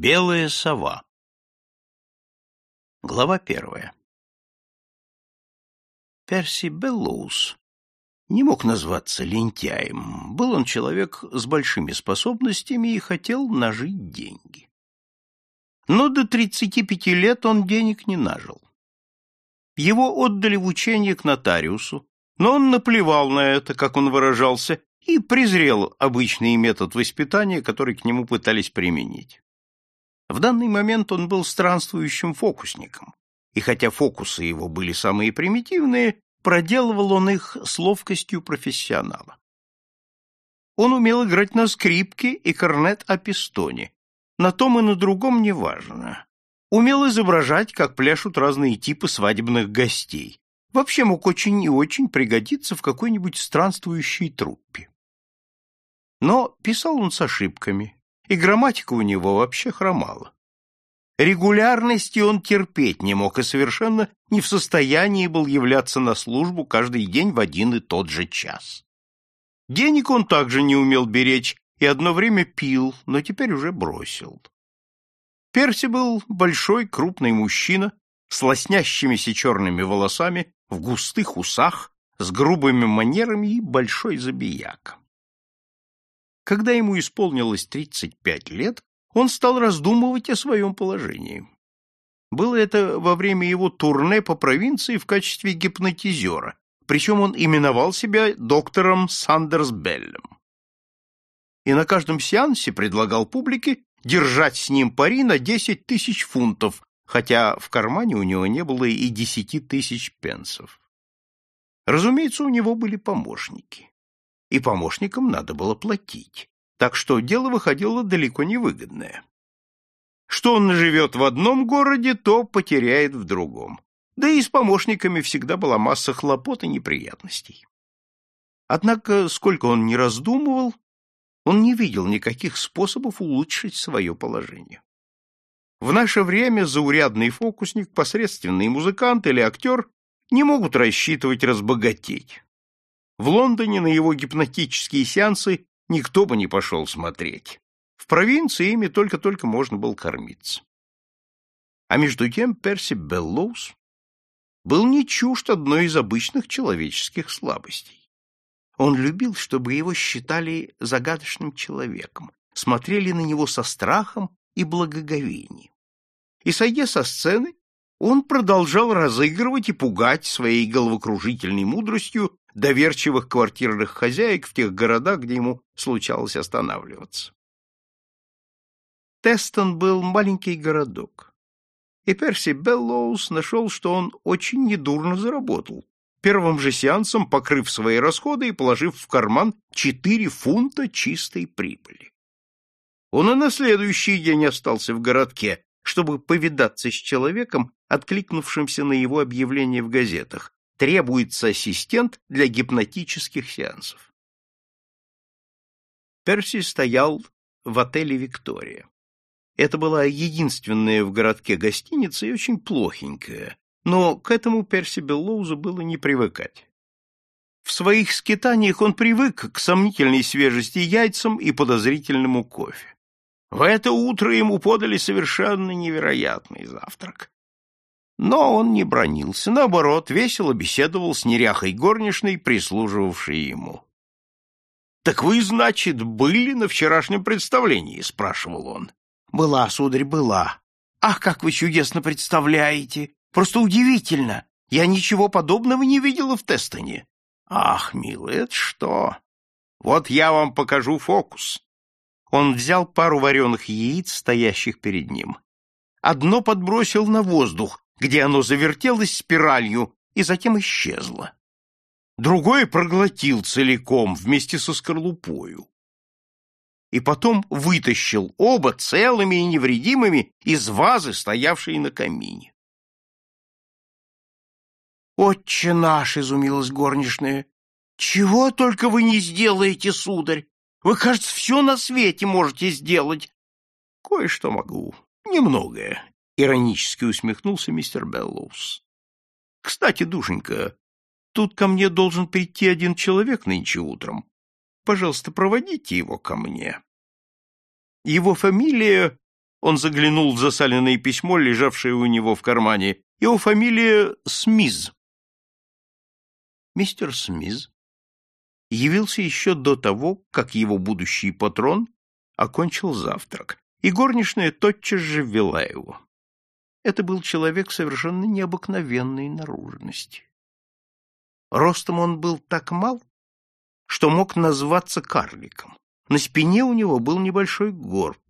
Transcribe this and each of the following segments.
Белая сова. Глава первая. Перси Беллоус не мог назваться лентяем. Был он человек с большими способностями и хотел нажить деньги. Но до 35 лет он денег не нажил. Его отдали в учение к нотариусу, но он наплевал на это, как он выражался, и презрел обычный метод воспитания, который к нему пытались применить. В данный момент он был странствующим фокусником, и хотя фокусы его были самые примитивные, проделывал он их с ловкостью профессионала. Он умел играть на скрипке и корнет о пистоне, на том и на другом неважно. Умел изображать, как пляшут разные типы свадебных гостей. Вообще мог очень и очень пригодиться в какой-нибудь странствующей труппе. Но писал он с ошибками, и грамматика у него вообще хромала. Регулярности он терпеть не мог и совершенно не в состоянии был являться на службу каждый день в один и тот же час. Денег он также не умел беречь и одно время пил, но теперь уже бросил. Перси был большой крупный мужчина с лоснящимися черными волосами, в густых усах, с грубыми манерами и большой забияка. Когда ему исполнилось 35 лет, он стал раздумывать о своем положении. Было это во время его турне по провинции в качестве гипнотизера, причем он именовал себя доктором Сандерс Беллем. И на каждом сеансе предлагал публике держать с ним пари на 10 тысяч фунтов, хотя в кармане у него не было и 10 тысяч пенсов. Разумеется, у него были помощники и помощникам надо было платить, так что дело выходило далеко невыгодное. Что он живет в одном городе, то потеряет в другом. Да и с помощниками всегда была масса хлопот и неприятностей. Однако, сколько он ни раздумывал, он не видел никаких способов улучшить свое положение. В наше время заурядный фокусник, посредственный музыкант или актер не могут рассчитывать разбогатеть. В Лондоне на его гипнотические сеансы никто бы не пошел смотреть. В провинции ими только-только можно было кормиться. А между тем Перси Беллоус был не чужд одной из обычных человеческих слабостей. Он любил, чтобы его считали загадочным человеком, смотрели на него со страхом и благоговением. И, сойдя со сцены, он продолжал разыгрывать и пугать своей головокружительной мудростью доверчивых квартирных хозяек в тех городах, где ему случалось останавливаться. Тестон был маленький городок, и Перси Беллоус нашел, что он очень недурно заработал, первым же сеансом покрыв свои расходы и положив в карман четыре фунта чистой прибыли. Он и на следующий день остался в городке, чтобы повидаться с человеком, откликнувшимся на его объявление в газетах, требуется ассистент для гипнотических сеансов. Перси стоял в отеле «Виктория». Это была единственная в городке гостиница и очень плохенькая, но к этому Перси Беллоузу было не привыкать. В своих скитаниях он привык к сомнительной свежести яйцам и подозрительному кофе. В это утро ему подали совершенно невероятный завтрак. Но он не бронился, наоборот, весело беседовал с неряхой горничной, прислуживавшей ему. — Так вы, значит, были на вчерашнем представлении? — спрашивал он. — Была, сударь, была. Ах, как вы чудесно представляете! Просто удивительно! Я ничего подобного не видела в Тестоне. Ах, милый, это что? Вот я вам покажу фокус. Он взял пару вареных яиц, стоящих перед ним. Одно подбросил на воздух, где оно завертелось спиралью и затем исчезло. Другое проглотил целиком вместе со скорлупою. И потом вытащил оба целыми и невредимыми из вазы, стоявшей на камине. «Отче наш!» — изумилась горничная. «Чего только вы не сделаете, сударь! Вы, кажется, все на свете можете сделать!» «Кое-что могу. Немногое. Иронически усмехнулся мистер Беллоус. Кстати, душенька, тут ко мне должен прийти один человек нынче утром. Пожалуйста, проводите его ко мне. Его фамилия Он заглянул в засаленное письмо, лежавшее у него в кармане. Его фамилия Смиз. Мистер Смиз явился еще до того, как его будущий патрон окончил завтрак, и горничная тотчас же ввела его. Это был человек совершенно необыкновенной наружности. Ростом он был так мал, что мог назваться карликом. На спине у него был небольшой горб.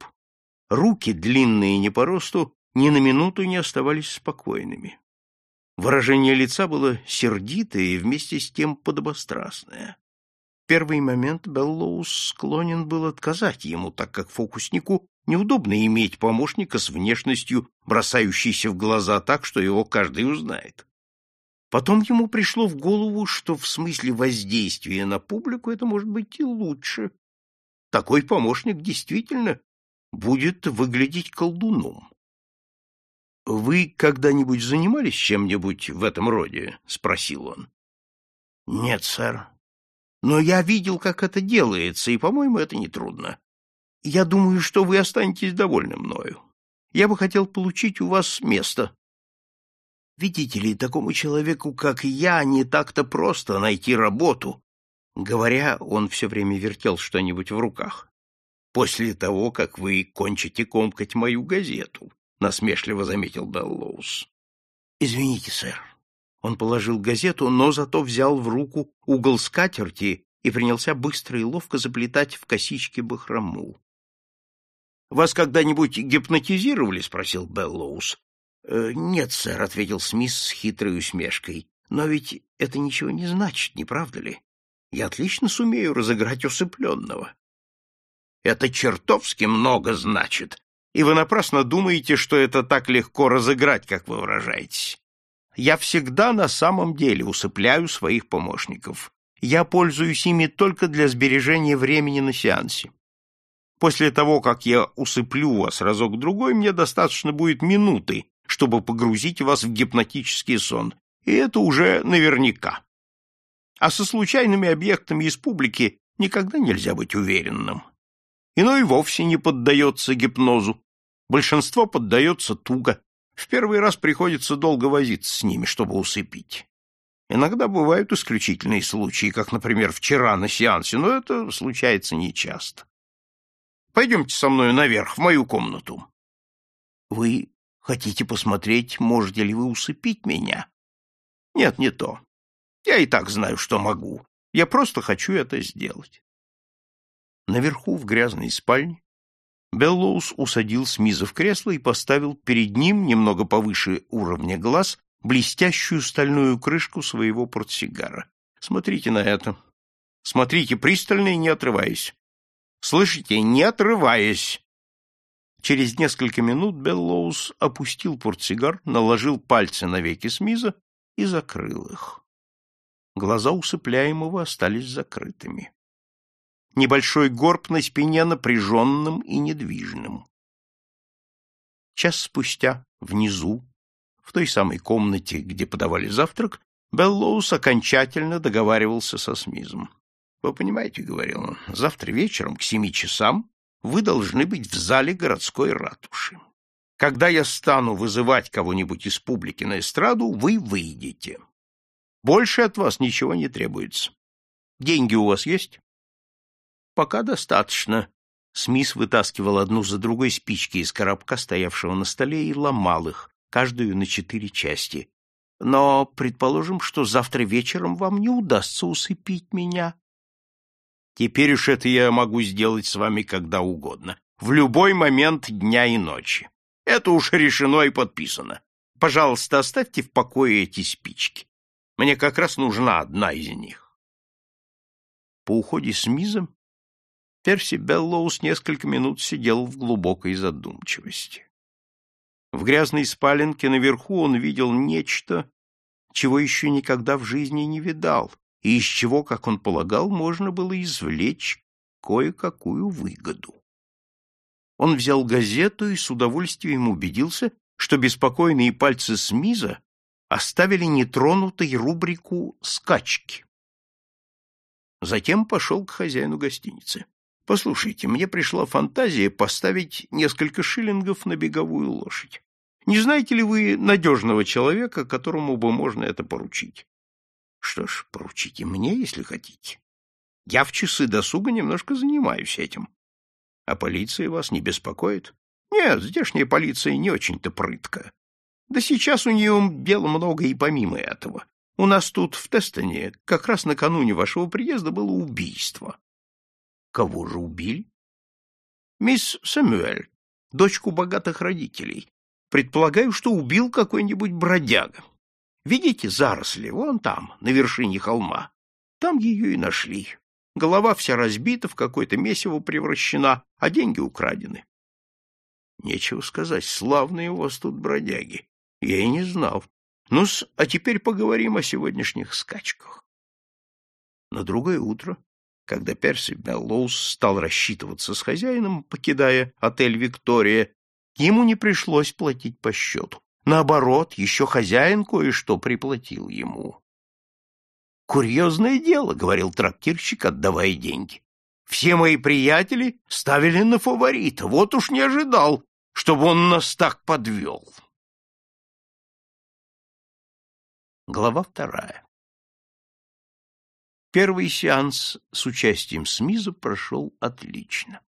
Руки, длинные не по росту, ни на минуту не оставались спокойными. Выражение лица было сердитое и вместе с тем подобострастное. В первый момент Беллоус склонен был отказать ему, так как фокуснику неудобно иметь помощника с внешностью, бросающейся в глаза так, что его каждый узнает. Потом ему пришло в голову, что в смысле воздействия на публику это может быть и лучше. Такой помощник действительно будет выглядеть колдуном. «Вы когда-нибудь занимались чем-нибудь в этом роде?» — спросил он. «Нет, сэр. Но я видел, как это делается, и, по-моему, это нетрудно. Я думаю, что вы останетесь довольны мною. Я бы хотел получить у вас место. Видите ли, такому человеку, как я, не так-то просто найти работу. Говоря, он все время вертел что-нибудь в руках. После того, как вы кончите комкать мою газету, насмешливо заметил Беллоус. Извините, сэр. Он положил газету, но зато взял в руку угол скатерти и принялся быстро и ловко заплетать в косички бахрому. Вас когда-нибудь гипнотизировали? спросил Беллоус. «Э, нет, сэр, ответил Смис с хитрой усмешкой. Но ведь это ничего не значит, не правда ли? Я отлично сумею разыграть усыпленного. Это чертовски много значит, и вы напрасно думаете, что это так легко разыграть, как вы выражаетесь. Я всегда на самом деле усыпляю своих помощников. Я пользуюсь ими только для сбережения времени на сеансе. После того, как я усыплю вас разок-другой, мне достаточно будет минуты, чтобы погрузить вас в гипнотический сон, и это уже наверняка. А со случайными объектами из публики никогда нельзя быть уверенным. Иной вовсе не поддается гипнозу. Большинство поддается туго. В первый раз приходится долго возиться с ними, чтобы усыпить. Иногда бывают исключительные случаи, как, например, вчера на сеансе, но это случается нечасто. Пойдемте со мной наверх, в мою комнату. Вы хотите посмотреть, можете ли вы усыпить меня? Нет, не то. Я и так знаю, что могу. Я просто хочу это сделать. Наверху, в грязной спальне, Беллоус усадил Смиза в кресло и поставил перед ним, немного повыше уровня глаз, блестящую стальную крышку своего портсигара. Смотрите на это. Смотрите пристально и не отрываясь. Слышите, не отрываясь. Через несколько минут Беллоус опустил портсигар, наложил пальцы на веки Смиза и закрыл их. Глаза усыпляемого остались закрытыми. Небольшой горб на спине напряженным и недвижным. Час спустя, внизу, в той самой комнате, где подавали завтрак, Беллоус окончательно договаривался со Смизом. Вы понимаете, — говорил он, — завтра вечером к семи часам вы должны быть в зале городской ратуши. Когда я стану вызывать кого-нибудь из публики на эстраду, вы выйдете. Больше от вас ничего не требуется. Деньги у вас есть? Пока достаточно. Смис вытаскивал одну за другой спички из коробка, стоявшего на столе, и ломал их, каждую на четыре части. Но предположим, что завтра вечером вам не удастся усыпить меня. Теперь уж это я могу сделать с вами когда угодно, в любой момент дня и ночи. Это уж решено и подписано. Пожалуйста, оставьте в покое эти спички. Мне как раз нужна одна из них. По уходе с Мизом Перси Беллоус несколько минут сидел в глубокой задумчивости. В грязной спаленке наверху он видел нечто, чего еще никогда в жизни не видал, и из чего, как он полагал, можно было извлечь кое-какую выгоду. Он взял газету и с удовольствием убедился, что беспокойные пальцы Смиза оставили нетронутой рубрику «Скачки». Затем пошел к хозяину гостиницы. Послушайте, мне пришла фантазия поставить несколько шиллингов на беговую лошадь. Не знаете ли вы надежного человека, которому бы можно это поручить? Что ж, поручите мне, если хотите. Я в часы досуга немножко занимаюсь этим. А полиция вас не беспокоит? Нет, здешняя полиция не очень-то прытка. Да сейчас у нее дела много и помимо этого. У нас тут, в Тестоне, как раз накануне вашего приезда было убийство. Кого же убили? Мисс Сэмюэль, дочку богатых родителей. Предполагаю, что убил какой-нибудь бродяга. Видите заросли, вон там, на вершине холма. Там ее и нашли. Голова вся разбита, в какое-то месиво превращена, а деньги украдены. Нечего сказать, славные у вас тут бродяги. Я и не знал. ну а теперь поговорим о сегодняшних скачках. На другое утро, когда Перси Беллоус стал рассчитываться с хозяином, покидая отель «Виктория», ему не пришлось платить по счету. Наоборот, еще хозяин кое-что приплатил ему. «Курьезное дело», — говорил трактирщик, отдавая деньги. «Все мои приятели ставили на фаворита. Вот уж не ожидал, чтобы он нас так подвел». Глава вторая Первый сеанс с участием Смиза прошел отлично.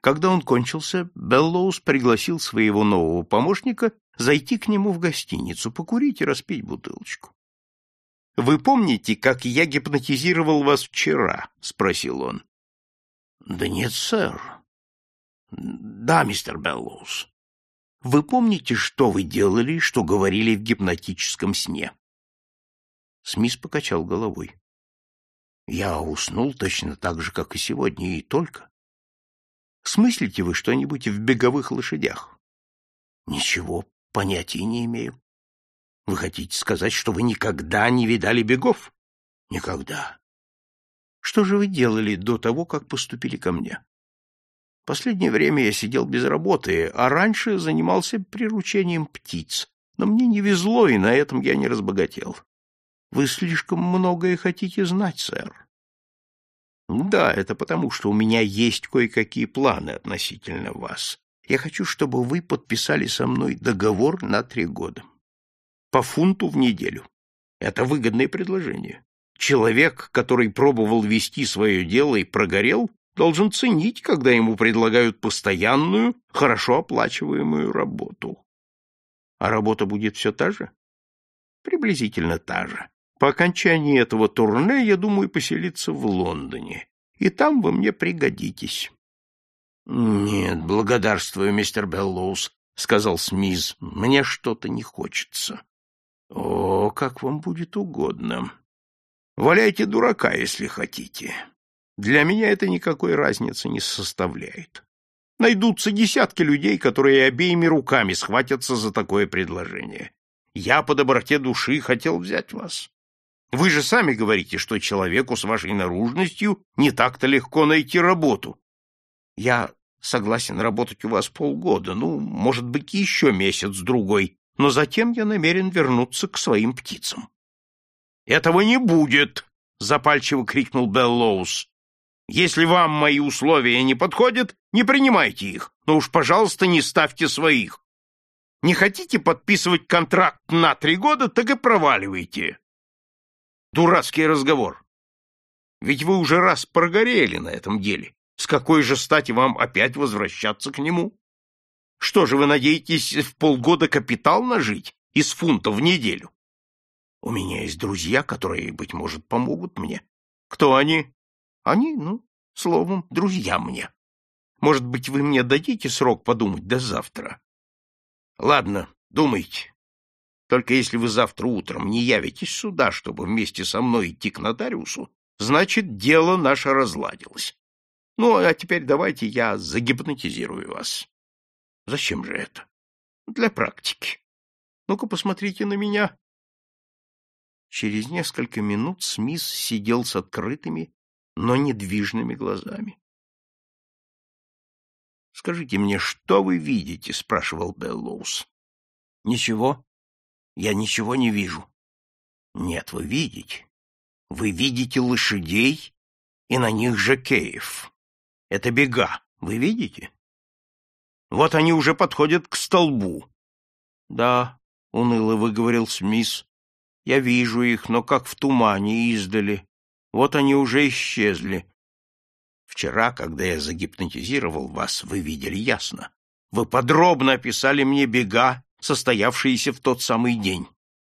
Когда он кончился, Беллоус пригласил своего нового помощника зайти к нему в гостиницу, покурить и распить бутылочку. «Вы помните, как я гипнотизировал вас вчера?» — спросил он. «Да нет, сэр». «Да, мистер Беллоус». «Вы помните, что вы делали, что говорили в гипнотическом сне?» Смис покачал головой. «Я уснул точно так же, как и сегодня, и только. Смыслите вы что-нибудь в беговых лошадях? Ничего, понятия не имею. Вы хотите сказать, что вы никогда не видали бегов? Никогда. Что же вы делали до того, как поступили ко мне? Последнее время я сидел без работы, а раньше занимался приручением птиц. Но мне не везло, и на этом я не разбогател. Вы слишком многое хотите знать, сэр. Да, это потому, что у меня есть кое-какие планы относительно вас. Я хочу, чтобы вы подписали со мной договор на три года. По фунту в неделю. Это выгодное предложение. Человек, который пробовал вести свое дело и прогорел, должен ценить, когда ему предлагают постоянную, хорошо оплачиваемую работу. А работа будет все та же? Приблизительно та же. По окончании этого турне я думаю поселиться в Лондоне, и там вы мне пригодитесь. — Нет, благодарствую, мистер Беллоус, — сказал Смиз, — мне что-то не хочется. — О, как вам будет угодно. Валяйте дурака, если хотите. Для меня это никакой разницы не составляет. Найдутся десятки людей, которые обеими руками схватятся за такое предложение. Я по доброте души хотел взять вас. Вы же сами говорите, что человеку с вашей наружностью не так-то легко найти работу. Я согласен работать у вас полгода, ну, может быть, еще месяц-другой, но затем я намерен вернуться к своим птицам. — Этого не будет! — запальчиво крикнул Беллоус. — Если вам мои условия не подходят, не принимайте их, но уж, пожалуйста, не ставьте своих. Не хотите подписывать контракт на три года, так и проваливайте. Дурацкий разговор. Ведь вы уже раз прогорели на этом деле. С какой же стати вам опять возвращаться к нему? Что же, вы надеетесь в полгода капитал нажить из фунта в неделю? У меня есть друзья, которые, быть может, помогут мне. Кто они? Они, ну, словом, друзья мне. Может быть, вы мне дадите срок подумать до завтра? Ладно, думайте. Только если вы завтра утром не явитесь сюда, чтобы вместе со мной идти к нотариусу, значит, дело наше разладилось. Ну, а теперь давайте я загипнотизирую вас. Зачем же это? Для практики. Ну-ка, посмотрите на меня. Через несколько минут Смис сидел с открытыми, но недвижными глазами. «Скажите мне, что вы видите?» — спрашивал Беллоус. «Ничего. Я ничего не вижу. Нет, вы видите. Вы видите лошадей и на них жакеев. Это бега, вы видите? Вот они уже подходят к столбу. Да, уныло выговорил Смис. Я вижу их, но как в тумане издали. Вот они уже исчезли. Вчера, когда я загипнотизировал вас, вы видели ясно. Вы подробно описали мне бега, состоявшиеся в тот самый день.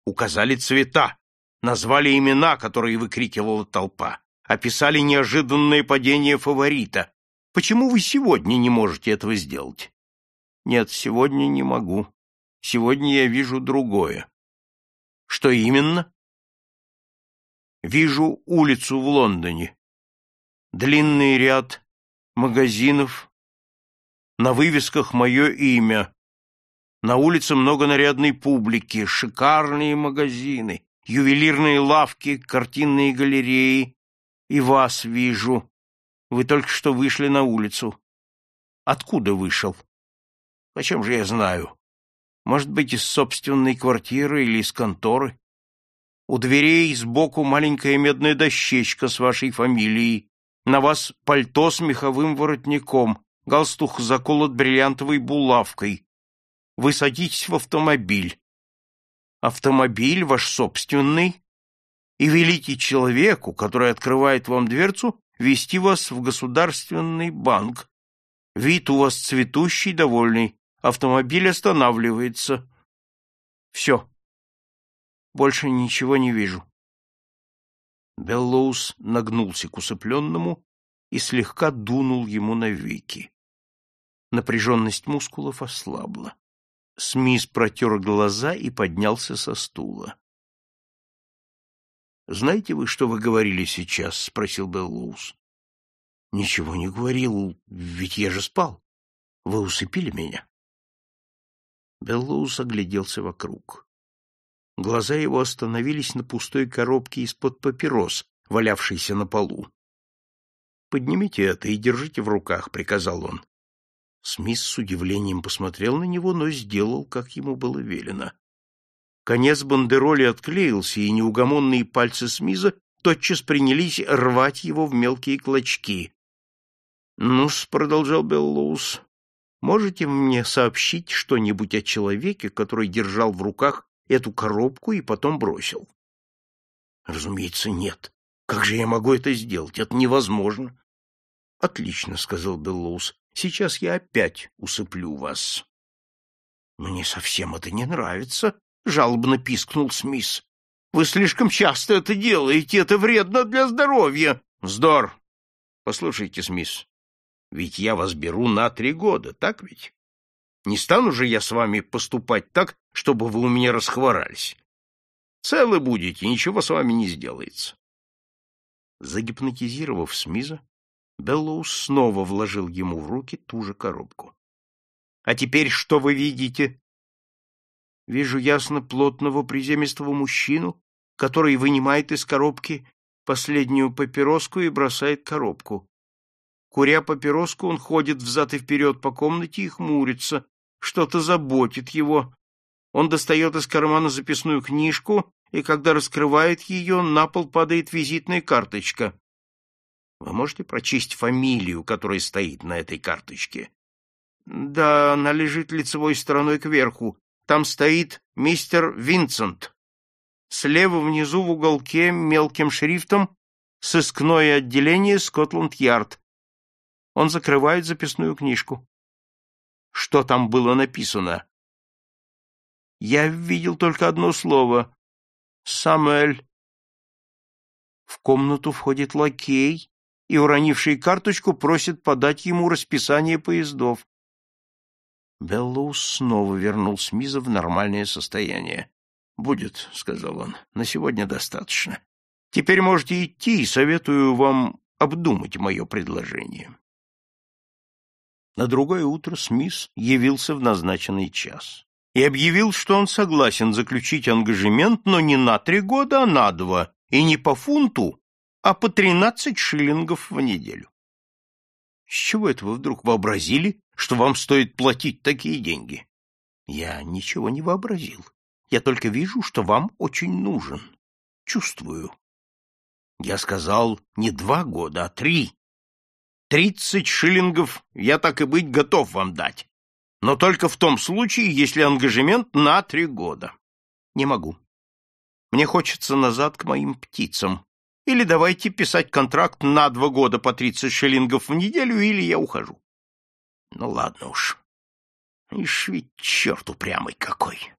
Указали цвета, назвали имена, которые выкрикивала толпа, описали неожиданное падение фаворита. Почему вы сегодня не можете этого сделать? Нет, сегодня не могу. Сегодня я вижу другое. Что именно? Вижу улицу в Лондоне. Длинный ряд магазинов. На вывесках мое имя. На улице много нарядной публики, шикарные магазины, ювелирные лавки, картинные галереи. И вас вижу. Вы только что вышли на улицу. Откуда вышел? Почем же я знаю? Может быть, из собственной квартиры или из конторы? У дверей сбоку маленькая медная дощечка с вашей фамилией. На вас пальто с меховым воротником, галстук заколот бриллиантовой булавкой. Вы садитесь в автомобиль. Автомобиль ваш собственный, и велите человеку, который открывает вам дверцу, вести вас в государственный банк. Вид у вас цветущий, довольный. Автомобиль останавливается. Все. Больше ничего не вижу. Беллоус нагнулся к усыпленному и слегка дунул ему на веки. Напряженность мускулов ослабла. Смис протер глаза и поднялся со стула. — Знаете вы, что вы говорили сейчас? — спросил Беллоус. — Ничего не говорил, ведь я же спал. Вы усыпили меня? Беллоус огляделся вокруг. Глаза его остановились на пустой коробке из-под папирос, валявшейся на полу. «Поднимите это и держите в руках», — приказал он. Смис с удивлением посмотрел на него, но сделал, как ему было велено. Конец бандероли отклеился, и неугомонные пальцы Смиза тотчас принялись рвать его в мелкие клочки. «Ну-с», — продолжал Беллоус, — «можете мне сообщить что-нибудь о человеке, который держал в руках эту коробку и потом бросил. Разумеется, нет. Как же я могу это сделать? Это невозможно. Отлично, сказал Беллоус. Сейчас я опять усыплю вас. Мне совсем это не нравится, жалобно пискнул Смис. Вы слишком часто это делаете, это вредно для здоровья. Вздор. Послушайте, Смис, ведь я вас беру на три года, так ведь? Не стану же я с вами поступать так, чтобы вы у меня расхворались. Целы будете, ничего с вами не сделается. Загипнотизировав Смиза, Беллоус снова вложил ему в руки ту же коробку. — А теперь что вы видите? — Вижу ясно плотного приземистого мужчину, который вынимает из коробки последнюю папироску и бросает коробку. Куря папироску, он ходит взад и вперед по комнате и хмурится, что-то заботит его. Он достает из кармана записную книжку, и когда раскрывает ее, на пол падает визитная карточка. Вы можете прочесть фамилию, которая стоит на этой карточке? Да, она лежит лицевой стороной кверху. Там стоит мистер Винсент. Слева внизу в уголке мелким шрифтом «Сыскное отделение Скотланд-Ярд». Он закрывает записную книжку что там было написано. Я видел только одно слово — Самуэль. В комнату входит лакей и, уронивший карточку, просит подать ему расписание поездов. Беллоус снова вернул Смиза в нормальное состояние. — Будет, — сказал он, — на сегодня достаточно. Теперь можете идти, и советую вам обдумать мое предложение. На другое утро Смис явился в назначенный час и объявил, что он согласен заключить ангажемент, но не на три года, а на два, и не по фунту, а по тринадцать шиллингов в неделю. С чего это вы вдруг вообразили, что вам стоит платить такие деньги? Я ничего не вообразил. Я только вижу, что вам очень нужен. Чувствую. Я сказал не два года, а три. Тридцать шиллингов я так и быть готов вам дать. Но только в том случае, если ангажемент на три года. Не могу. Мне хочется назад к моим птицам. Или давайте писать контракт на два года по тридцать шиллингов в неделю, или я ухожу. Ну, ладно уж. Ишь ведь черт упрямый какой.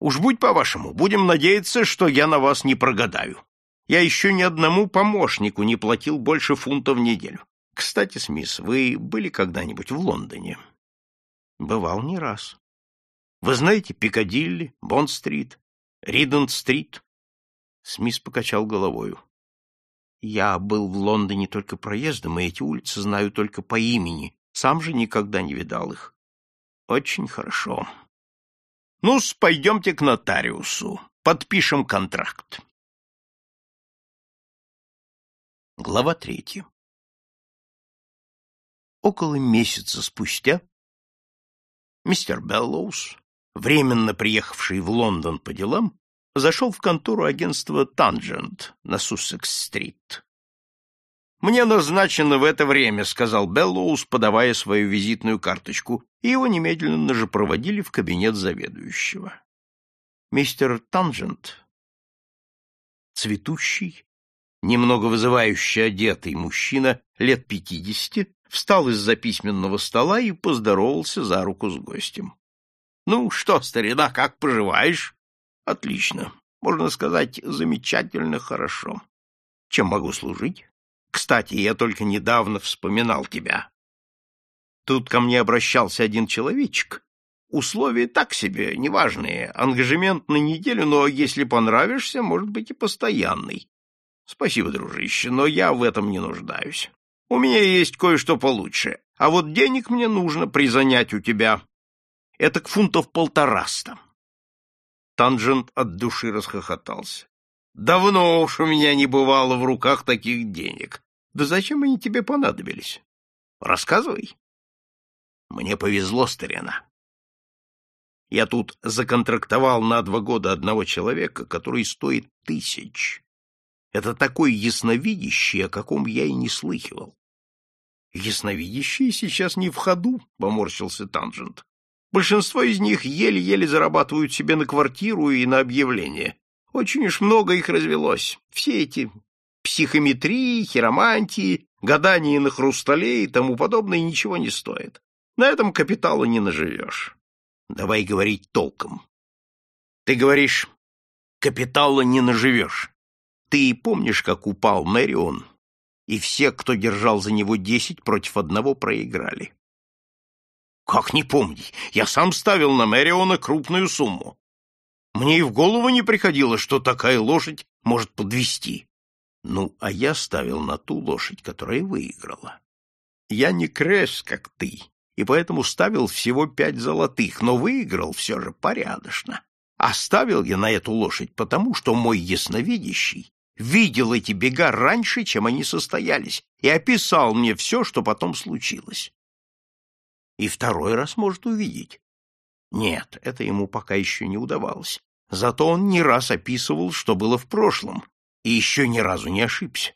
Уж будь по-вашему, будем надеяться, что я на вас не прогадаю. Я еще ни одному помощнику не платил больше фунта в неделю. Кстати, Смис, вы были когда-нибудь в Лондоне? Бывал не раз. Вы знаете Пикадилли, Бонд-стрит, Ридент-стрит? Смис покачал головою. Я был в Лондоне только проездом, и эти улицы знаю только по имени. Сам же никогда не видал их. Очень хорошо. ну пойдемте к нотариусу. Подпишем контракт. Глава третья. Около месяца спустя мистер Беллоус, временно приехавший в Лондон по делам, зашел в контору агентства «Танджент» на Суссекс-стрит. «Мне назначено в это время», — сказал Беллоус, подавая свою визитную карточку, и его немедленно же проводили в кабинет заведующего. Мистер Танджент, цветущий, немного вызывающе одетый мужчина лет пятидесяти, встал из-за письменного стола и поздоровался за руку с гостем. — Ну что, старина, как поживаешь? — Отлично. Можно сказать, замечательно хорошо. Чем могу служить? Кстати, я только недавно вспоминал тебя. Тут ко мне обращался один человечек. Условия так себе, неважные. Ангажемент на неделю, но если понравишься, может быть и постоянный. Спасибо, дружище, но я в этом не нуждаюсь. У меня есть кое-что получше, а вот денег мне нужно призанять у тебя. Это к фунтов полтораста. Танжент от души расхохотался. Давно уж у меня не бывало в руках таких денег. Да зачем они тебе понадобились? Рассказывай. Мне повезло, старина. Я тут законтрактовал на два года одного человека, который стоит тысяч. Это такой ясновидящий, о каком я и не слыхивал. Ясновидящие сейчас не в ходу, — поморщился Танжент. Большинство из них еле-еле зарабатывают себе на квартиру и на объявление. Очень уж много их развелось. Все эти психометрии, хиромантии, гадания на хрустале и тому подобное ничего не стоит. На этом капитала не наживешь. Давай говорить толком. Ты говоришь, капитала не наживешь. Ты помнишь, как упал Мэрион, и все, кто держал за него десять, против одного проиграли? Как не помнить? Я сам ставил на Мэриона крупную сумму. Мне и в голову не приходило, что такая лошадь может подвести. Ну, а я ставил на ту лошадь, которая выиграла. Я не крэш, как ты, и поэтому ставил всего пять золотых, но выиграл все же порядочно. Оставил я на эту лошадь потому, что мой ясновидящий видел эти бега раньше, чем они состоялись, и описал мне все, что потом случилось. И второй раз может увидеть. Нет, это ему пока еще не удавалось. Зато он не раз описывал, что было в прошлом, и еще ни разу не ошибся.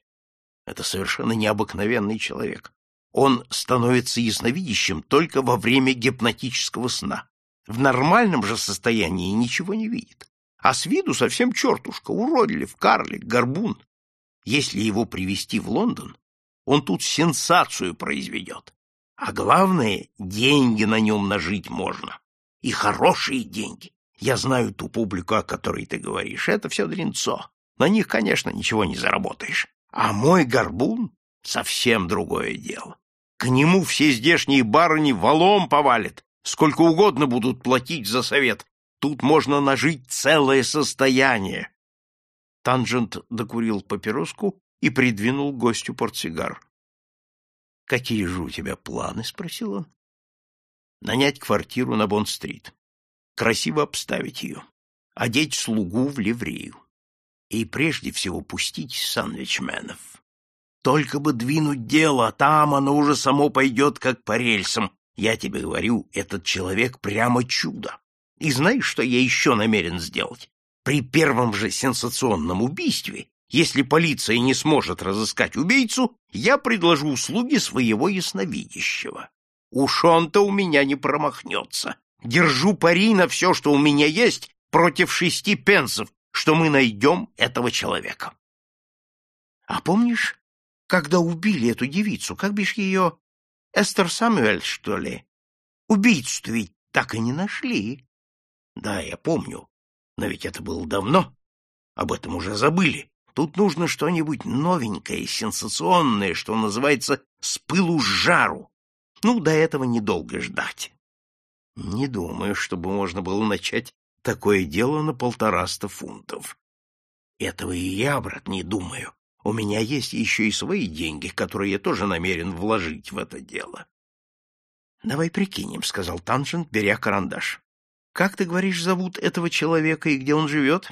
Это совершенно необыкновенный человек. Он становится ясновидящим только во время гипнотического сна. В нормальном же состоянии ничего не видит а с виду совсем чертушка, уродлив, карлик, горбун. Если его привести в Лондон, он тут сенсацию произведет. А главное, деньги на нем нажить можно. И хорошие деньги. Я знаю ту публику, о которой ты говоришь. Это все дренцо. На них, конечно, ничего не заработаешь. А мой горбун — совсем другое дело. К нему все здешние барыни валом повалят, сколько угодно будут платить за совет, Тут можно нажить целое состояние. Танжент докурил папироску и придвинул гостю портсигар. — Какие же у тебя планы? — спросил он. — Нанять квартиру на Бонд-стрит, красиво обставить ее, одеть слугу в ливрею и прежде всего пустить сандвичменов. Только бы двинуть дело, а там оно уже само пойдет как по рельсам. Я тебе говорю, этот человек прямо чудо. И знаешь, что я еще намерен сделать? При первом же сенсационном убийстве Если полиция не сможет разыскать убийцу, я предложу услуги своего ясновидящего. Уж он-то у меня не промахнется. Держу пари на все, что у меня есть, против шести пенсов, что мы найдем этого человека. А помнишь, когда убили эту девицу, как бишь ее... Эстер Самуэль, что ли? Убийцу-то ведь так и не нашли. Да, я помню, но ведь это было давно. Об этом уже забыли. Тут нужно что-нибудь новенькое, сенсационное, что называется «с пылу с жару». Ну, до этого недолго ждать. Не думаю, чтобы можно было начать такое дело на полтораста фунтов. Этого и я, брат, не думаю. У меня есть еще и свои деньги, которые я тоже намерен вложить в это дело. — Давай прикинем, — сказал Танжент, беря карандаш. — Как, ты говоришь, зовут этого человека и где он живет?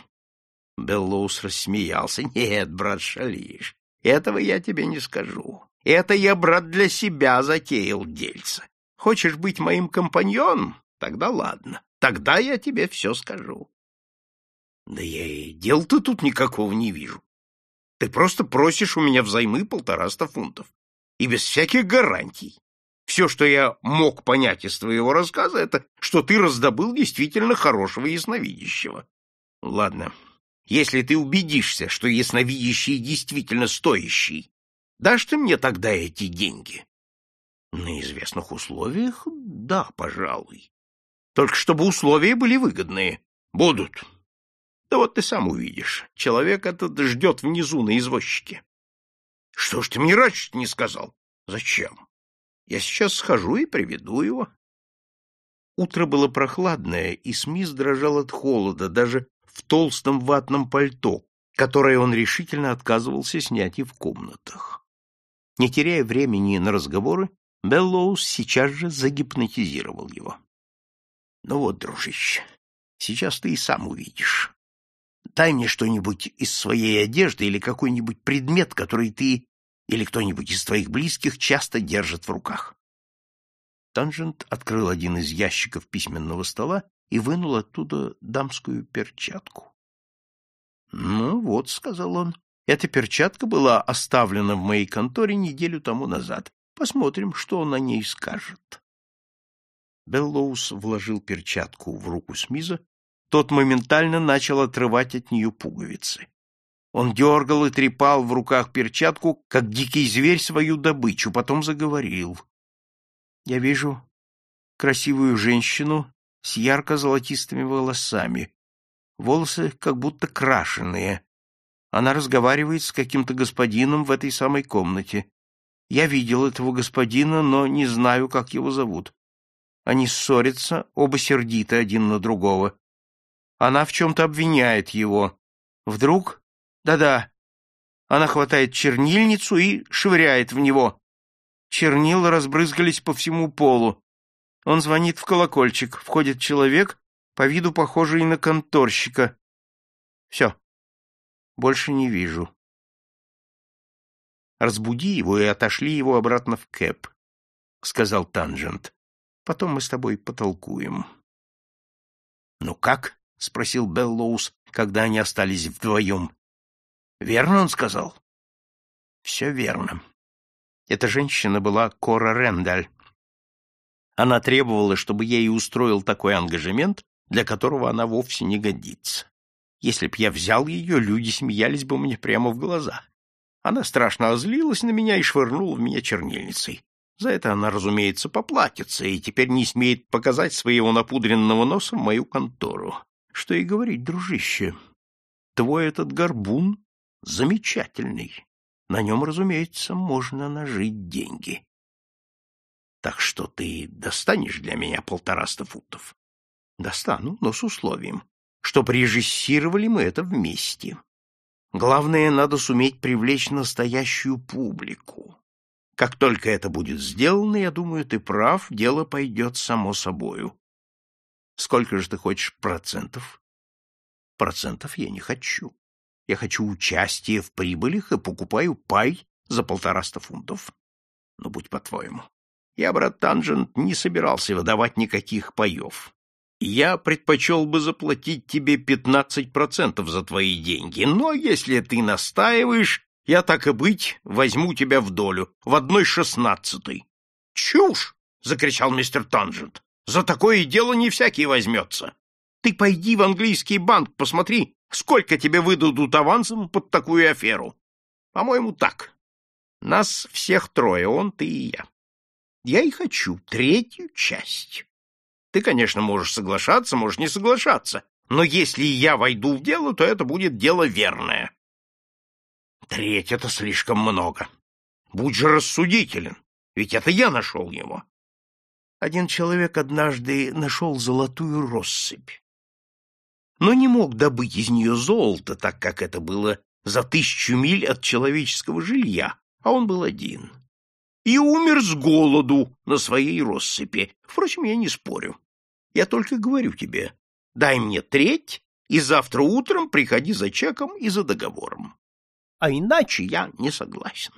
Беллоус рассмеялся. — Нет, брат, шалишь. Этого я тебе не скажу. Это я, брат, для себя затеял дельце. Хочешь быть моим компаньоном? Тогда ладно. Тогда я тебе все скажу. Да я и дел-то тут никакого не вижу. Ты просто просишь у меня взаймы полтораста фунтов. И без всяких гарантий. Все, что я мог понять из твоего рассказа, это, что ты раздобыл действительно хорошего ясновидящего. Ладно, если ты убедишься, что ясновидящий действительно стоящий, дашь ты мне тогда эти деньги? На известных условиях, да, пожалуй. Только чтобы условия были выгодные. Будут. Да вот ты сам увидишь. Человек этот ждет внизу на извозчике. Что ж ты мне раньше не сказал? Зачем? Я сейчас схожу и приведу его. Утро было прохладное, и Смис дрожал от холода, даже в толстом ватном пальто, которое он решительно отказывался снять и в комнатах. Не теряя времени на разговоры, Беллоус сейчас же загипнотизировал его. — Ну вот, дружище, сейчас ты и сам увидишь. Дай мне что-нибудь из своей одежды или какой-нибудь предмет, который ты или кто-нибудь из твоих близких часто держит в руках. Танжент открыл один из ящиков письменного стола и вынул оттуда дамскую перчатку. — Ну вот, — сказал он, — эта перчатка была оставлена в моей конторе неделю тому назад. Посмотрим, что он о ней скажет. Беллоус вложил перчатку в руку Смиза, тот моментально начал отрывать от нее пуговицы. Он дергал и трепал в руках перчатку, как дикий зверь свою добычу, потом заговорил. Я вижу красивую женщину с ярко-золотистыми волосами. Волосы как будто крашеные. Она разговаривает с каким-то господином в этой самой комнате. Я видел этого господина, но не знаю, как его зовут. Они ссорятся, оба сердиты один на другого. Она в чем-то обвиняет его. Вдруг... Да-да. Она хватает чернильницу и швыряет в него. Чернила разбрызгались по всему полу. Он звонит в колокольчик. Входит человек, по виду похожий на конторщика. Все. Больше не вижу. Разбуди его и отошли его обратно в кэп, — сказал Танжент. Потом мы с тобой потолкуем. — Ну как? — спросил Беллоус, когда они остались вдвоем. — Верно он сказал? — Все верно. Эта женщина была Кора Рендаль. Она требовала, чтобы я ей устроил такой ангажемент, для которого она вовсе не годится. Если б я взял ее, люди смеялись бы мне прямо в глаза. Она страшно озлилась на меня и швырнула в меня чернильницей. За это она, разумеется, поплатится и теперь не смеет показать своего напудренного носа в мою контору. Что и говорить, дружище, твой этот горбун замечательный. На нем, разумеется, можно нажить деньги. Так что ты достанешь для меня полтораста фунтов? Достану, но с условием, что прирежиссировали мы это вместе. Главное, надо суметь привлечь настоящую публику. Как только это будет сделано, я думаю, ты прав, дело пойдет само собою. Сколько же ты хочешь процентов? Процентов я не хочу. Я хочу участия в прибылях и покупаю пай за полтораста фунтов. Ну, будь по-твоему. Я, брат Танжент, не собирался выдавать никаких паев. Я предпочел бы заплатить тебе пятнадцать процентов за твои деньги, но если ты настаиваешь, я так и быть возьму тебя в долю, в одной шестнадцатой. — Чушь! — закричал мистер Танжент. — За такое дело не всякий возьмется. Ты пойди в английский банк, посмотри, сколько тебе выдадут авансом под такую аферу. По-моему, так. Нас всех трое, он, ты и я. Я и хочу третью часть. Ты, конечно, можешь соглашаться, можешь не соглашаться, но если я войду в дело, то это будет дело верное. Треть — это слишком много. Будь же рассудителен, ведь это я нашел его. Один человек однажды нашел золотую россыпь, но не мог добыть из нее золото, так как это было за тысячу миль от человеческого жилья, а он был один. И умер с голоду на своей россыпи. Впрочем, я не спорю. Я только говорю тебе, дай мне треть, и завтра утром приходи за чеком и за договором. А иначе я не согласен.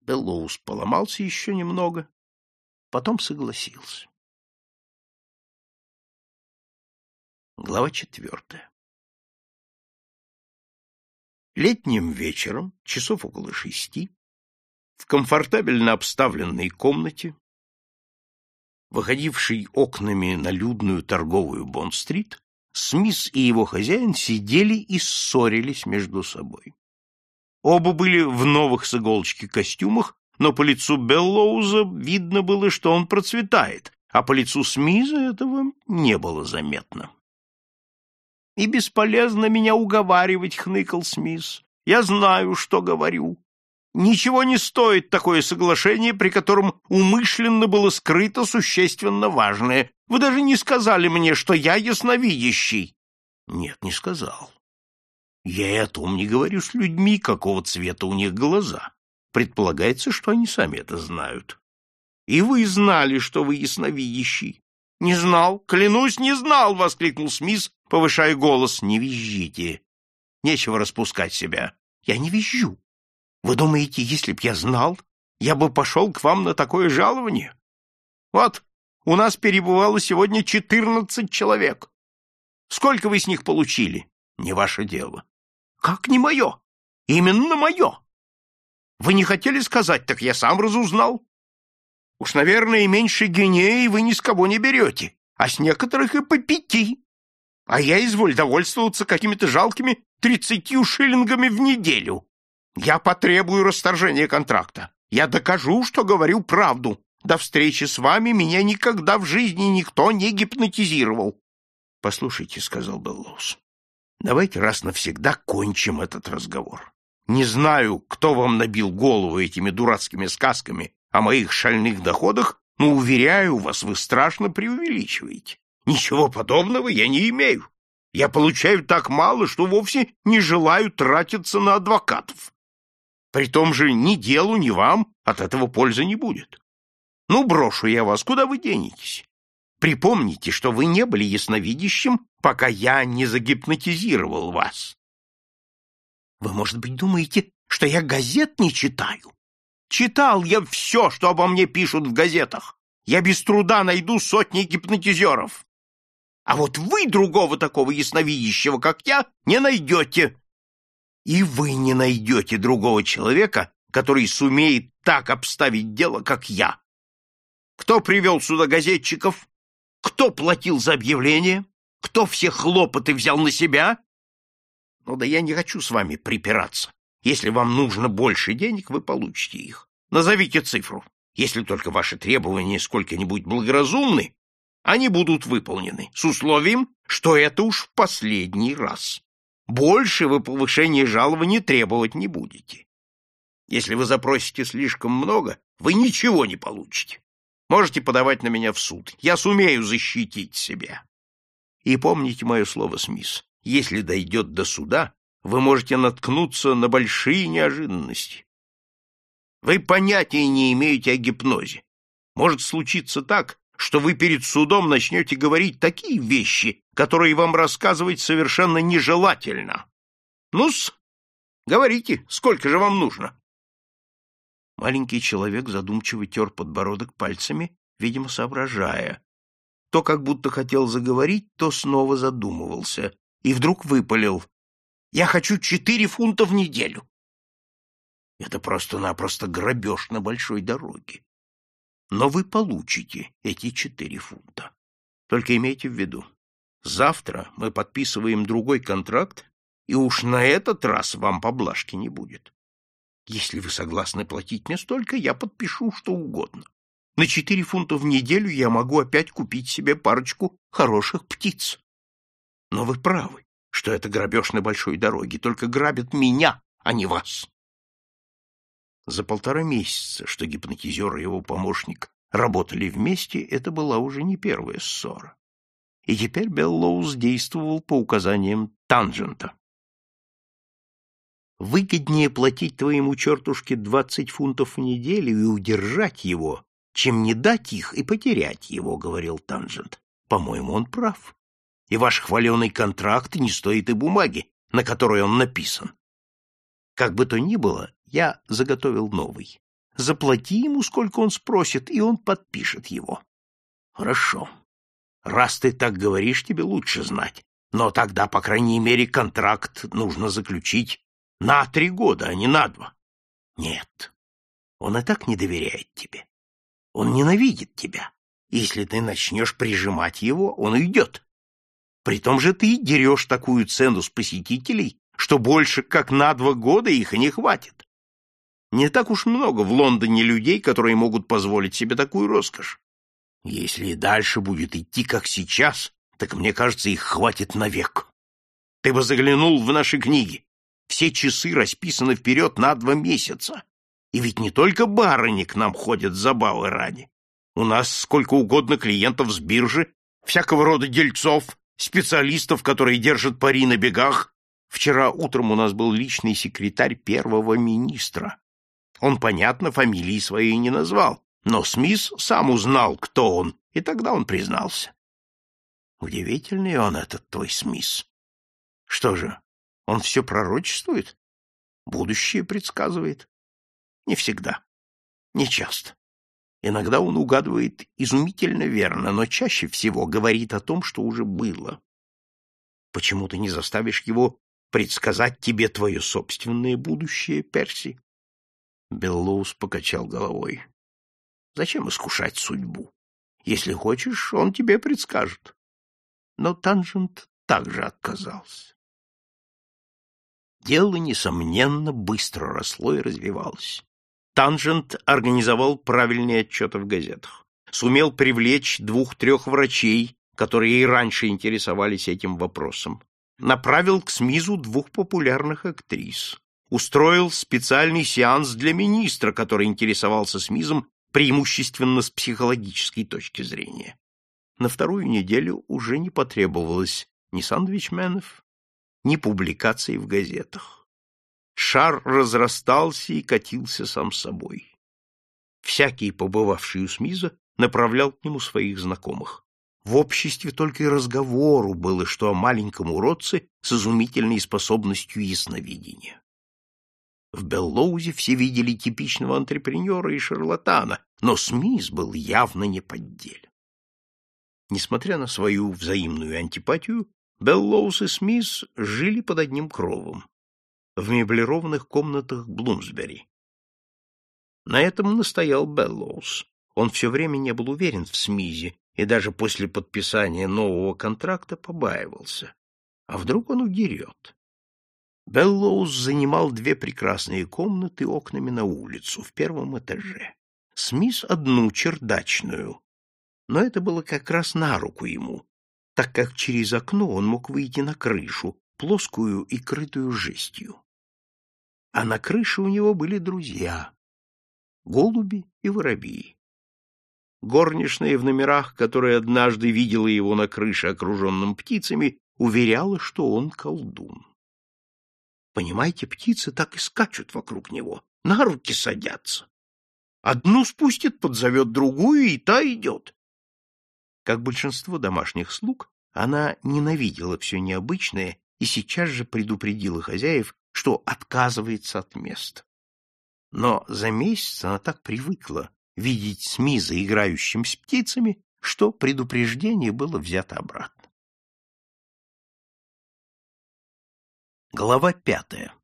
Беллоус поломался еще немного, потом согласился. Глава четвертая Летним вечером, часов около шести, в комфортабельно обставленной комнате выходивший окнами на людную торговую Бонд-стрит, Смис и его хозяин сидели и ссорились между собой. Оба были в новых с иголочки костюмах, но по лицу Беллоуза видно было, что он процветает, а по лицу Смиза этого не было заметно. — И бесполезно меня уговаривать, — хныкал Смис. — Я знаю, что говорю. Ничего не стоит такое соглашение, при котором умышленно было скрыто существенно важное. Вы даже не сказали мне, что я ясновидящий. Нет, не сказал. Я и о том не говорю с людьми, какого цвета у них глаза. Предполагается, что они сами это знают. И вы знали, что вы ясновидящий. Не знал, клянусь, не знал, воскликнул Смис, повышая голос. Не визжите. Нечего распускать себя. Я не визжу. Вы думаете, если б я знал, я бы пошел к вам на такое жалование? Вот, у нас перебывало сегодня четырнадцать человек. Сколько вы с них получили? Не ваше дело. Как не мое? Именно мое. Вы не хотели сказать, так я сам разузнал. Уж, наверное, меньше гинеи вы ни с кого не берете, а с некоторых и по пяти. А я изволь довольствоваться какими-то жалкими тридцатью шиллингами в неделю. Я потребую расторжения контракта. Я докажу, что говорю правду. До встречи с вами меня никогда в жизни никто не гипнотизировал. — Послушайте, — сказал Беллоус, — давайте раз навсегда кончим этот разговор. Не знаю, кто вам набил голову этими дурацкими сказками о моих шальных доходах, но, уверяю вас, вы страшно преувеличиваете. Ничего подобного я не имею. Я получаю так мало, что вовсе не желаю тратиться на адвокатов. При том же ни делу, ни вам от этого пользы не будет. Ну, брошу я вас, куда вы денетесь? Припомните, что вы не были ясновидящим, пока я не загипнотизировал вас. Вы, может быть, думаете, что я газет не читаю? Читал я все, что обо мне пишут в газетах. Я без труда найду сотни гипнотизеров. А вот вы другого такого ясновидящего, как я, не найдете. И вы не найдете другого человека, который сумеет так обставить дело, как я. Кто привел сюда газетчиков? Кто платил за объявление? Кто все хлопоты взял на себя? Ну да я не хочу с вами припираться. Если вам нужно больше денег, вы получите их. Назовите цифру. Если только ваши требования сколько-нибудь благоразумны, они будут выполнены, с условием, что это уж в последний раз. Больше вы повышения жалования требовать не будете. Если вы запросите слишком много, вы ничего не получите. Можете подавать на меня в суд. Я сумею защитить себя. И помните мое слово, Смис, если дойдет до суда, вы можете наткнуться на большие неожиданности. Вы понятия не имеете о гипнозе. Может случиться так, что вы перед судом начнете говорить такие вещи, которые вам рассказывать совершенно нежелательно. Ну-с, говорите, сколько же вам нужно? Маленький человек задумчиво тер подбородок пальцами, видимо, соображая. то как будто хотел заговорить, то снова задумывался, и вдруг выпалил. «Я хочу четыре фунта в неделю!» Это просто-напросто грабеж на большой дороге. Но вы получите эти четыре фунта. Только имейте в виду, завтра мы подписываем другой контракт, и уж на этот раз вам поблажки не будет. Если вы согласны платить мне столько, я подпишу что угодно. На четыре фунта в неделю я могу опять купить себе парочку хороших птиц. Но вы правы, что это грабеж на большой дороге, только грабят меня, а не вас. За полтора месяца, что гипнотизер и его помощник работали вместе, это была уже не первая ссора. И теперь Беллоус действовал по указаниям Танжента. Выгоднее платить твоему чертушке двадцать фунтов в неделю и удержать его, чем не дать их и потерять его, — говорил Танжент. По-моему, он прав. И ваш хваленый контракт не стоит и бумаги, на которой он написан. Как бы то ни было, я заготовил новый. Заплати ему, сколько он спросит, и он подпишет его. Хорошо. Раз ты так говоришь, тебе лучше знать. Но тогда, по крайней мере, контракт нужно заключить на три года, а не на два. Нет. Он и так не доверяет тебе. Он ненавидит тебя. Если ты начнешь прижимать его, он уйдет. При том же ты дерешь такую цену с посетителей, что больше как на два года их и не хватит. Не так уж много в Лондоне людей, которые могут позволить себе такую роскошь. Если и дальше будет идти, как сейчас, так, мне кажется, их хватит навек. Ты бы заглянул в наши книги. Все часы расписаны вперед на два месяца. И ведь не только барыни к нам ходят забавы ради. У нас сколько угодно клиентов с биржи, всякого рода дельцов, специалистов, которые держат пари на бегах. Вчера утром у нас был личный секретарь первого министра. Он, понятно, фамилии своей не назвал, но Смис сам узнал, кто он, и тогда он признался. Удивительный он, этот твой Смис. Что же, он все пророчествует? Будущее предсказывает? Не всегда. Не часто. Иногда он угадывает изумительно верно, но чаще всего говорит о том, что уже было. Почему ты не заставишь его предсказать тебе твое собственное будущее, Перси? Беллоус покачал головой. Зачем искушать судьбу? Если хочешь, он тебе предскажет. Но Танжент также отказался. Дело, несомненно, быстро росло и развивалось. Танжент организовал правильные отчеты в газетах. Сумел привлечь двух-трех врачей, которые и раньше интересовались этим вопросом. Направил к СМИЗу двух популярных актрис устроил специальный сеанс для министра, который интересовался СМИЗом преимущественно с психологической точки зрения. На вторую неделю уже не потребовалось ни сандвичменов, ни публикаций в газетах. Шар разрастался и катился сам собой. Всякий, побывавший у СМИЗа, направлял к нему своих знакомых. В обществе только и разговору было, что о маленьком уродце с изумительной способностью ясновидения. В Беллоузе все видели типичного антрепренера и шарлатана, но Смис был явно не подделен. Несмотря на свою взаимную антипатию, Беллоус и Смис жили под одним кровом в меблированных комнатах Блумсбери. На этом настоял Беллоус. Он все время не был уверен в Смизе и даже после подписания нового контракта побаивался. А вдруг он удерет? Беллоус занимал две прекрасные комнаты окнами на улицу в первом этаже. Смис одну чердачную. Но это было как раз на руку ему, так как через окно он мог выйти на крышу, плоскую и крытую жестью. А на крыше у него были друзья — голуби и воробьи. Горничная в номерах, которая однажды видела его на крыше, окруженным птицами, уверяла, что он колдун. Понимаете, птицы так и скачут вокруг него, на руки садятся. Одну спустит, подзовет другую, и та идет. Как большинство домашних слуг, она ненавидела все необычное и сейчас же предупредила хозяев, что отказывается от места. Но за месяц она так привыкла видеть Смиза играющим с птицами, что предупреждение было взято обратно. Глава пятая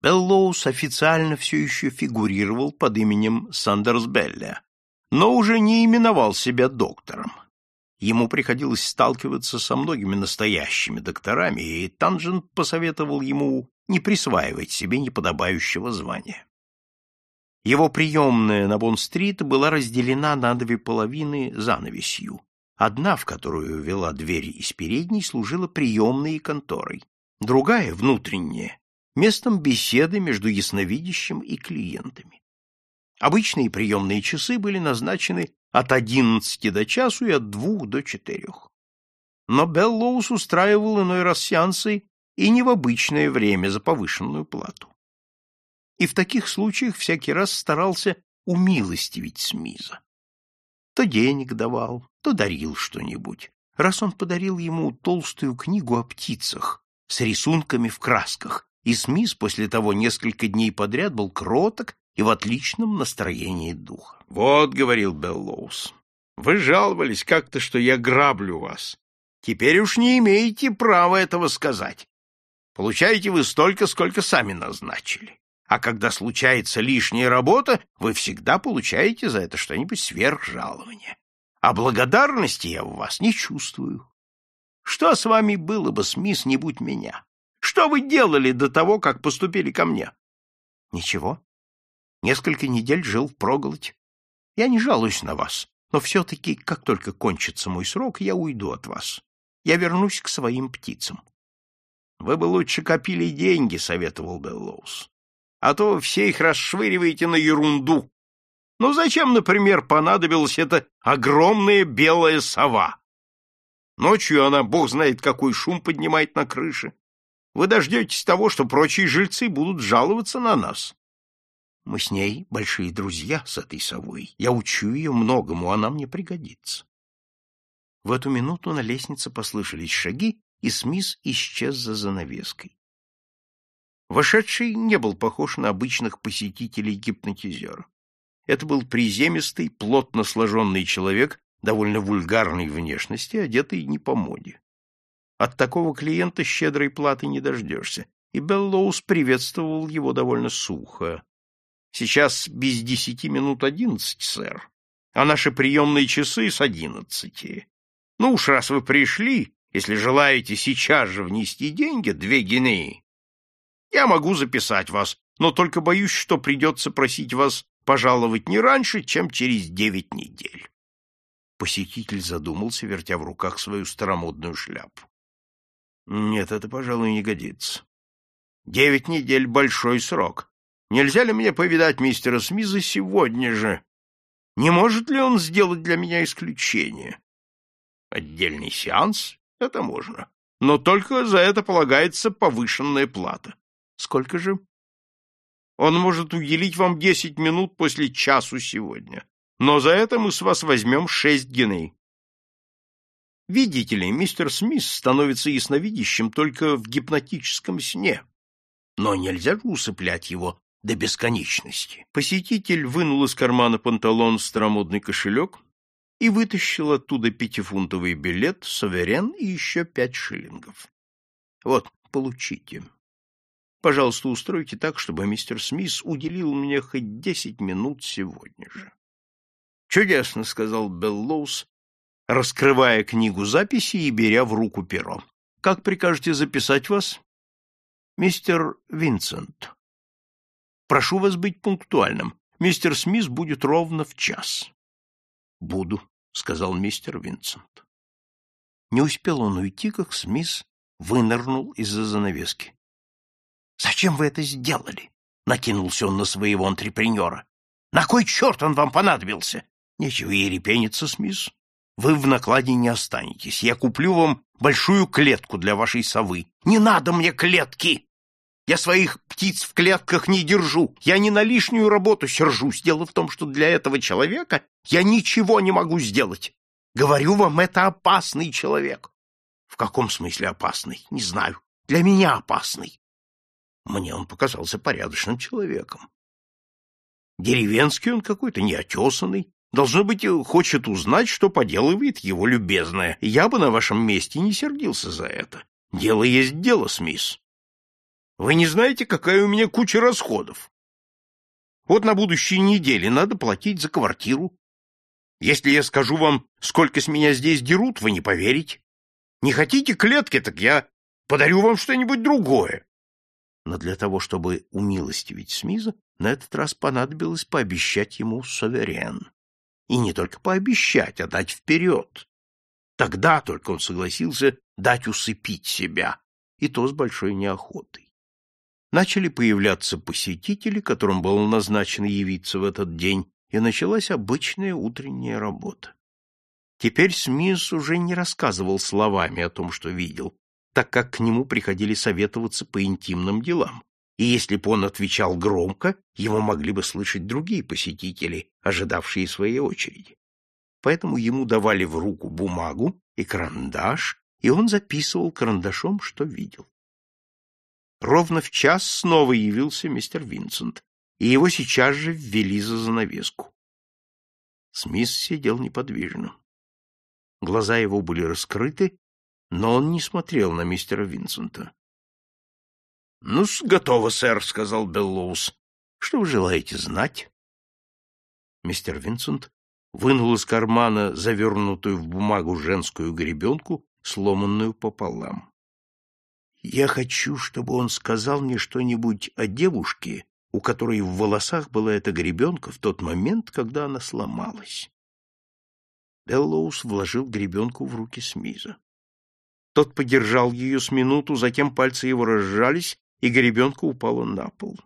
Беллоус официально все еще фигурировал под именем Сандерс Белла, но уже не именовал себя доктором. Ему приходилось сталкиваться со многими настоящими докторами, и Танжент посоветовал ему не присваивать себе неподобающего звания. Его приемная на Бонн-стрит была разделена на две половины занавесью. Одна, в которую вела дверь из передней, служила приемной и конторой. Другая, внутренняя, местом беседы между ясновидящим и клиентами. Обычные приемные часы были назначены от одиннадцати до часу и от двух до четырех. Но Беллоус устраивал иной раз сеансы и не в обычное время за повышенную плату и в таких случаях всякий раз старался умилостивить Смиза. То денег давал, то дарил что-нибудь. Раз он подарил ему толстую книгу о птицах с рисунками в красках, и Смиз после того несколько дней подряд был кроток и в отличном настроении духа. — Вот, — говорил Беллоус, — вы жаловались как-то, что я граблю вас. Теперь уж не имеете права этого сказать. Получаете вы столько, сколько сами назначили а когда случается лишняя работа, вы всегда получаете за это что-нибудь сверх жалования. А благодарности я у вас не чувствую. Что с вами было бы, Смис, не будь меня? Что вы делали до того, как поступили ко мне? Ничего. Несколько недель жил впроголодь. Я не жалуюсь на вас, но все-таки, как только кончится мой срок, я уйду от вас. Я вернусь к своим птицам. Вы бы лучше копили деньги, — советовал Беллоус а то все их расшвыриваете на ерунду. Ну зачем, например, понадобилась эта огромная белая сова? Ночью она, бог знает, какой шум поднимает на крыше. Вы дождетесь того, что прочие жильцы будут жаловаться на нас. Мы с ней большие друзья, с этой совой. Я учу ее многому, она мне пригодится. В эту минуту на лестнице послышались шаги, и Смис исчез за занавеской. Вошедший не был похож на обычных посетителей гипнотизера. Это был приземистый, плотно сложенный человек, довольно вульгарной внешности, одетый не по моде. От такого клиента щедрой платы не дождешься, и Беллоус приветствовал его довольно сухо. «Сейчас без десяти минут одиннадцать, сэр, а наши приемные часы с одиннадцати. Ну уж раз вы пришли, если желаете сейчас же внести деньги, две гинеи, я могу записать вас, но только боюсь, что придется просить вас пожаловать не раньше, чем через девять недель. Посетитель задумался, вертя в руках свою старомодную шляпу. Нет, это, пожалуй, не годится. Девять недель — большой срок. Нельзя ли мне повидать мистера Смиза сегодня же? Не может ли он сделать для меня исключение? Отдельный сеанс — это можно. Но только за это полагается повышенная плата. Сколько же? Он может уделить вам десять минут после часу сегодня. Но за это мы с вас возьмем шесть геней. Видите ли, мистер Смис становится ясновидящим только в гипнотическом сне. Но нельзя же усыплять его до бесконечности. Посетитель вынул из кармана панталон старомодный кошелек и вытащил оттуда пятифунтовый билет, суверен и еще пять шиллингов. Вот, получите. Пожалуйста, устройте так, чтобы мистер Смис уделил мне хоть десять минут сегодня же. Чудесно, сказал Беллоус, раскрывая книгу записей и беря в руку перо. Как прикажете записать вас? Мистер Винсент. Прошу вас быть пунктуальным. Мистер Смис будет ровно в час. Буду, сказал мистер Винсент. Не успел он уйти, как Смис вынырнул из-за занавески. Зачем вы это сделали? Накинулся он на своего антрепренера. На кой черт он вам понадобился? Нечего и репениться, Смис. Вы в накладе не останетесь. Я куплю вам большую клетку для вашей совы. Не надо мне клетки! Я своих птиц в клетках не держу. Я не на лишнюю работу сержусь. Дело в том, что для этого человека я ничего не могу сделать. Говорю вам, это опасный человек. В каком смысле опасный? Не знаю. Для меня опасный. Мне он показался порядочным человеком. Деревенский он какой-то, неотесанный, Должно быть, хочет узнать, что поделывает его любезная. Я бы на вашем месте не сердился за это. Дело есть дело, Смис. Вы не знаете, какая у меня куча расходов. Вот на будущей неделе надо платить за квартиру. Если я скажу вам, сколько с меня здесь дерут, вы не поверите. Не хотите клетки, так я подарю вам что-нибудь другое. Но для того, чтобы умилостивить Смиза, на этот раз понадобилось пообещать ему суверен. И не только пообещать, а дать вперед. Тогда только он согласился дать усыпить себя, и то с большой неохотой. Начали появляться посетители, которым было назначено явиться в этот день, и началась обычная утренняя работа. Теперь Смис уже не рассказывал словами о том, что видел, так как к нему приходили советоваться по интимным делам, и если бы он отвечал громко, его могли бы слышать другие посетители, ожидавшие своей очереди. Поэтому ему давали в руку бумагу и карандаш, и он записывал карандашом, что видел. Ровно в час снова явился мистер Винсент, и его сейчас же ввели за занавеску. Смис сидел неподвижно. Глаза его были раскрыты, но он не смотрел на мистера Винсента. — Ну, готово, сэр, — сказал Беллоус. — Что вы желаете знать? Мистер Винсент вынул из кармана завернутую в бумагу женскую гребенку, сломанную пополам. Я хочу, чтобы он сказал мне что-нибудь о девушке, у которой в волосах была эта гребенка в тот момент, когда она сломалась. Беллоус вложил гребенку в руки Смиза. Тот подержал ее с минуту, затем пальцы его разжались, и гребенка упала на пол.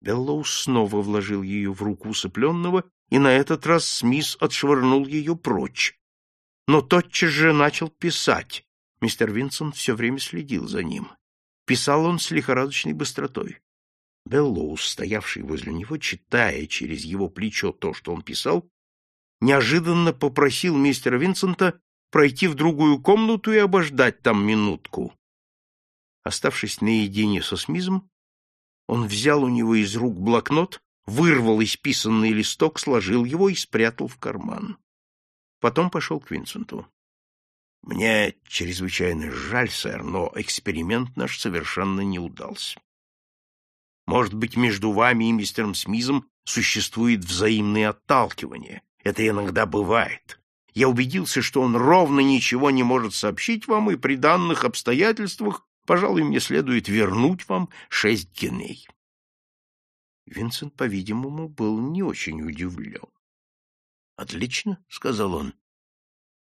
Беллоус снова вложил ее в руку усыпленного, и на этот раз Смис отшвырнул ее прочь. Но тотчас же начал писать, Мистер Винсон все время следил за ним. Писал он с лихорадочной быстротой. Беллоус, стоявший возле него, читая через его плечо то, что он писал, неожиданно попросил мистера Винсента пройти в другую комнату и обождать там минутку. Оставшись наедине со Смизом, он взял у него из рук блокнот, вырвал исписанный листок, сложил его и спрятал в карман. Потом пошел к Винсенту. Мне чрезвычайно жаль, сэр, но эксперимент наш совершенно не удался. Может быть, между вами и мистером Смизом существует взаимное отталкивание. Это иногда бывает. Я убедился, что он ровно ничего не может сообщить вам, и при данных обстоятельствах, пожалуй, мне следует вернуть вам шесть геней. Винсент, по-видимому, был не очень удивлен. — Отлично, — сказал он.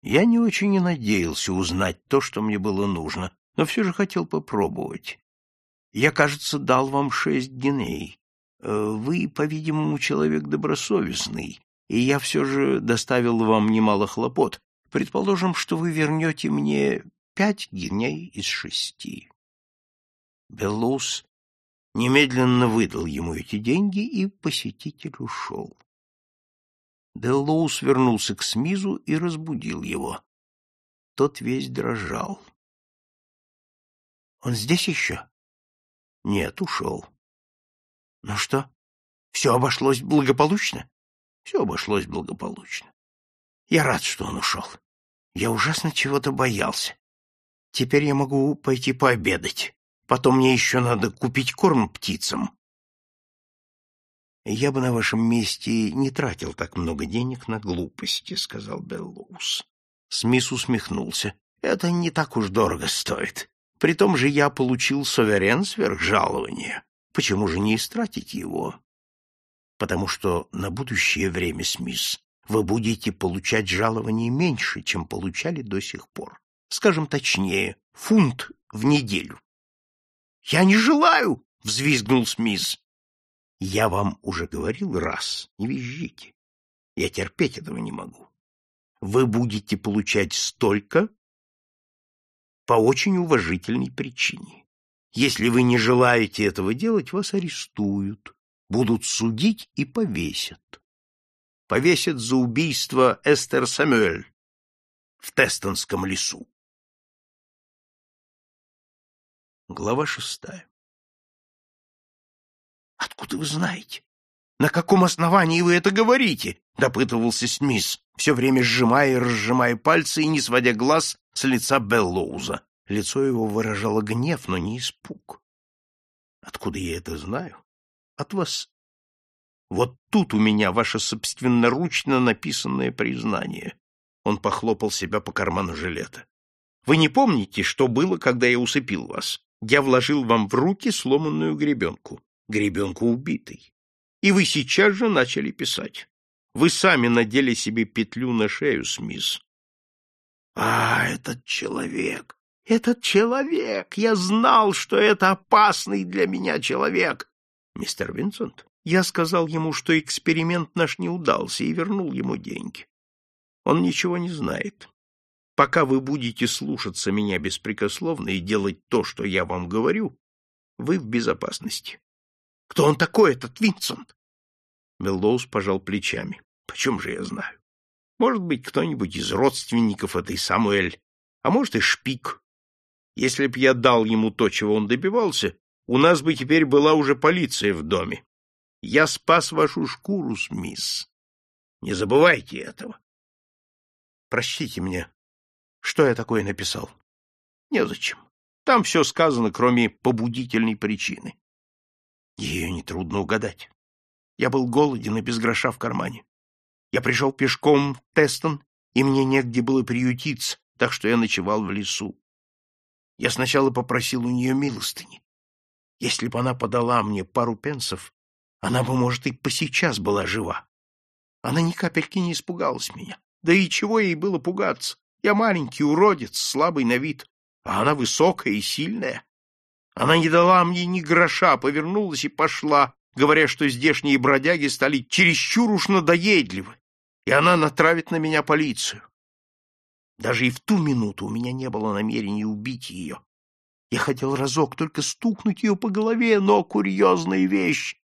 Я не очень и надеялся узнать то, что мне было нужно, но все же хотел попробовать. Я, кажется, дал вам шесть геней. Э, вы, по-видимому, человек добросовестный, и я все же доставил вам немало хлопот. Предположим, что вы вернете мне пять геней из шести. Беллус немедленно выдал ему эти деньги, и посетитель ушел. Деллоус вернулся к Смизу и разбудил его. Тот весь дрожал. — Он здесь еще? — Нет, ушел. — Ну что, все обошлось благополучно? — Все обошлось благополучно. Я рад, что он ушел. Я ужасно чего-то боялся. Теперь я могу пойти пообедать. Потом мне еще надо купить корм птицам. «Я бы на вашем месте не тратил так много денег на глупости», — сказал Беллоус. Смис усмехнулся. «Это не так уж дорого стоит. При том же я получил суверен сверх жалования. Почему же не истратить его?» «Потому что на будущее время, Смис, вы будете получать жалование меньше, чем получали до сих пор. Скажем точнее, фунт в неделю». «Я не желаю!» — взвизгнул Смис. Я вам уже говорил раз, не визжите. Я терпеть этого не могу. Вы будете получать столько по очень уважительной причине. Если вы не желаете этого делать, вас арестуют, будут судить и повесят. Повесят за убийство Эстер Самюэль в Тестонском лесу. Глава шестая Откуда вы знаете? На каком основании вы это говорите? допытывался Смис, все время сжимая и разжимая пальцы и не сводя глаз с лица Беллоуза. Лицо его выражало гнев, но не испуг. Откуда я это знаю? От вас. Вот тут у меня ваше собственноручно написанное признание. Он похлопал себя по карману жилета. Вы не помните, что было, когда я усыпил вас? Я вложил вам в руки сломанную гребенку. Гребенку убитой и вы сейчас же начали писать. Вы сами надели себе петлю на шею, Смис. А, этот человек, этот человек! Я знал, что это опасный для меня человек. Мистер Винсент, я сказал ему, что эксперимент наш не удался, и вернул ему деньги. Он ничего не знает. Пока вы будете слушаться меня беспрекословно и делать то, что я вам говорю, вы в безопасности. Кто он такой, этот Винсент? Меллоус пожал плечами. Почем же я знаю? Может быть, кто-нибудь из родственников этой Самуэль, а может и шпик. Если б я дал ему то, чего он добивался, у нас бы теперь была уже полиция в доме. Я спас вашу шкуру, мисс. Не забывайте этого. Простите мне, что я такое написал? Незачем. Там все сказано, кроме побудительной причины. Ее нетрудно угадать. Я был голоден и без гроша в кармане. Я пришел пешком в Тестон, и мне негде было приютиться, так что я ночевал в лесу. Я сначала попросил у нее милостыни. Если бы она подала мне пару пенсов, она бы, может, и посейчас была жива. Она ни капельки не испугалась меня. Да и чего ей было пугаться? Я маленький уродец, слабый на вид, а она высокая и сильная. Она не дала мне ни гроша, повернулась и пошла, говоря, что здешние бродяги стали чересчур уж надоедливы, и она натравит на меня полицию. Даже и в ту минуту у меня не было намерения убить ее. Я хотел разок только стукнуть ее по голове, но курьезная вещь.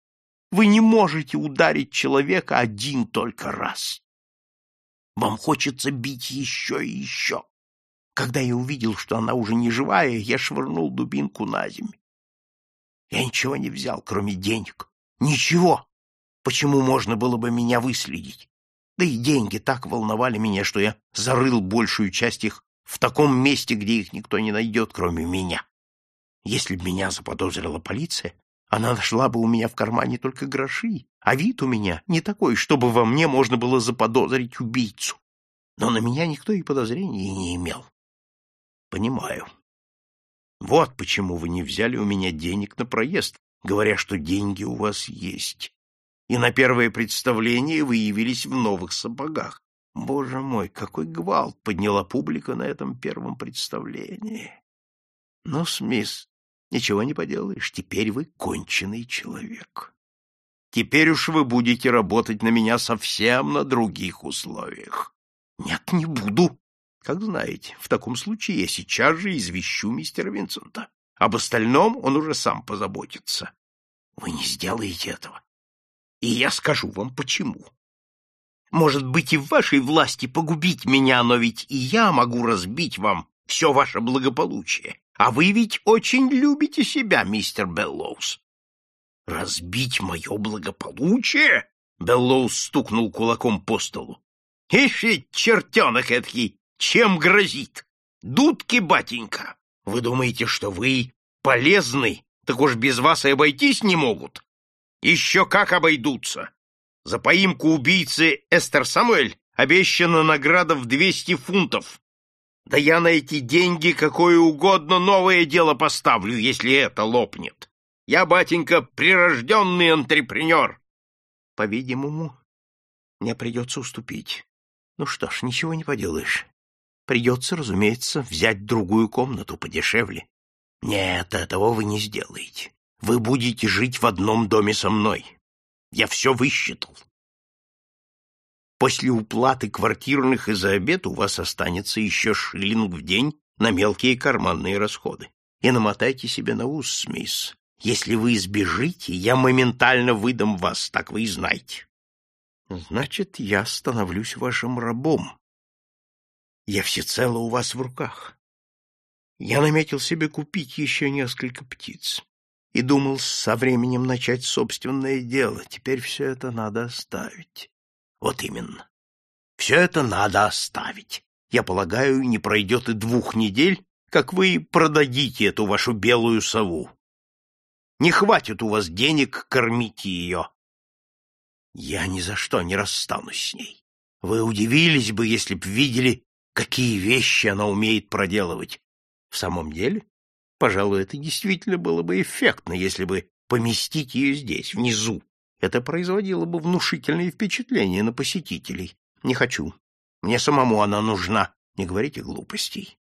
Вы не можете ударить человека один только раз. Вам хочется бить еще и еще. Когда я увидел, что она уже не живая, я швырнул дубинку на землю. Я ничего не взял, кроме денег. Ничего. Почему можно было бы меня выследить? Да и деньги так волновали меня, что я зарыл большую часть их в таком месте, где их никто не найдет, кроме меня. Если бы меня заподозрила полиция, она нашла бы у меня в кармане только гроши, а вид у меня не такой, чтобы во мне можно было заподозрить убийцу. Но на меня никто и подозрений не имел. Понимаю. Вот почему вы не взяли у меня денег на проезд, говоря, что деньги у вас есть. И на первое представление вы явились в новых сапогах. Боже мой, какой гвалт подняла публика на этом первом представлении. Но, Смис, ничего не поделаешь, теперь вы конченый человек. Теперь уж вы будете работать на меня совсем на других условиях. Нет, не буду. Как знаете, в таком случае я сейчас же извещу мистера Винсента. Об остальном он уже сам позаботится. Вы не сделаете этого. И я скажу вам почему. Может быть, и в вашей власти погубить меня, но ведь и я могу разбить вам все ваше благополучие. А вы ведь очень любите себя, мистер Беллоус. Разбить мое благополучие? Беллоус стукнул кулаком по столу. Ишь, чертенок эдакий, чем грозит? Дудки, батенька! Вы думаете, что вы полезный, так уж без вас и обойтись не могут? Еще как обойдутся! За поимку убийцы Эстер Самуэль обещана награда в двести фунтов. Да я на эти деньги какое угодно новое дело поставлю, если это лопнет. Я, батенька, прирожденный антрепренер. По-видимому, мне придется уступить. Ну что ж, ничего не поделаешь. Придется, разумеется, взять другую комнату подешевле. Нет, этого вы не сделаете. Вы будете жить в одном доме со мной. Я все высчитал. После уплаты квартирных и за обед у вас останется еще шиллинг в день на мелкие карманные расходы. И намотайте себе на ус, мисс. Если вы избежите, я моментально выдам вас, так вы и знаете. Значит, я становлюсь вашим рабом, я всецело у вас в руках. Я наметил себе купить еще несколько птиц. и думал со временем начать собственное дело. Теперь все это надо оставить. Вот именно. Все это надо оставить. Я полагаю, не пройдет и двух недель, как вы продадите эту вашу белую сову. Не хватит у вас денег кормить ее. Я ни за что не расстанусь с ней. Вы удивились бы, если б видели, какие вещи она умеет проделывать. В самом деле, пожалуй, это действительно было бы эффектно, если бы поместить ее здесь, внизу. Это производило бы внушительное впечатление на посетителей. Не хочу. Мне самому она нужна. Не говорите глупостей.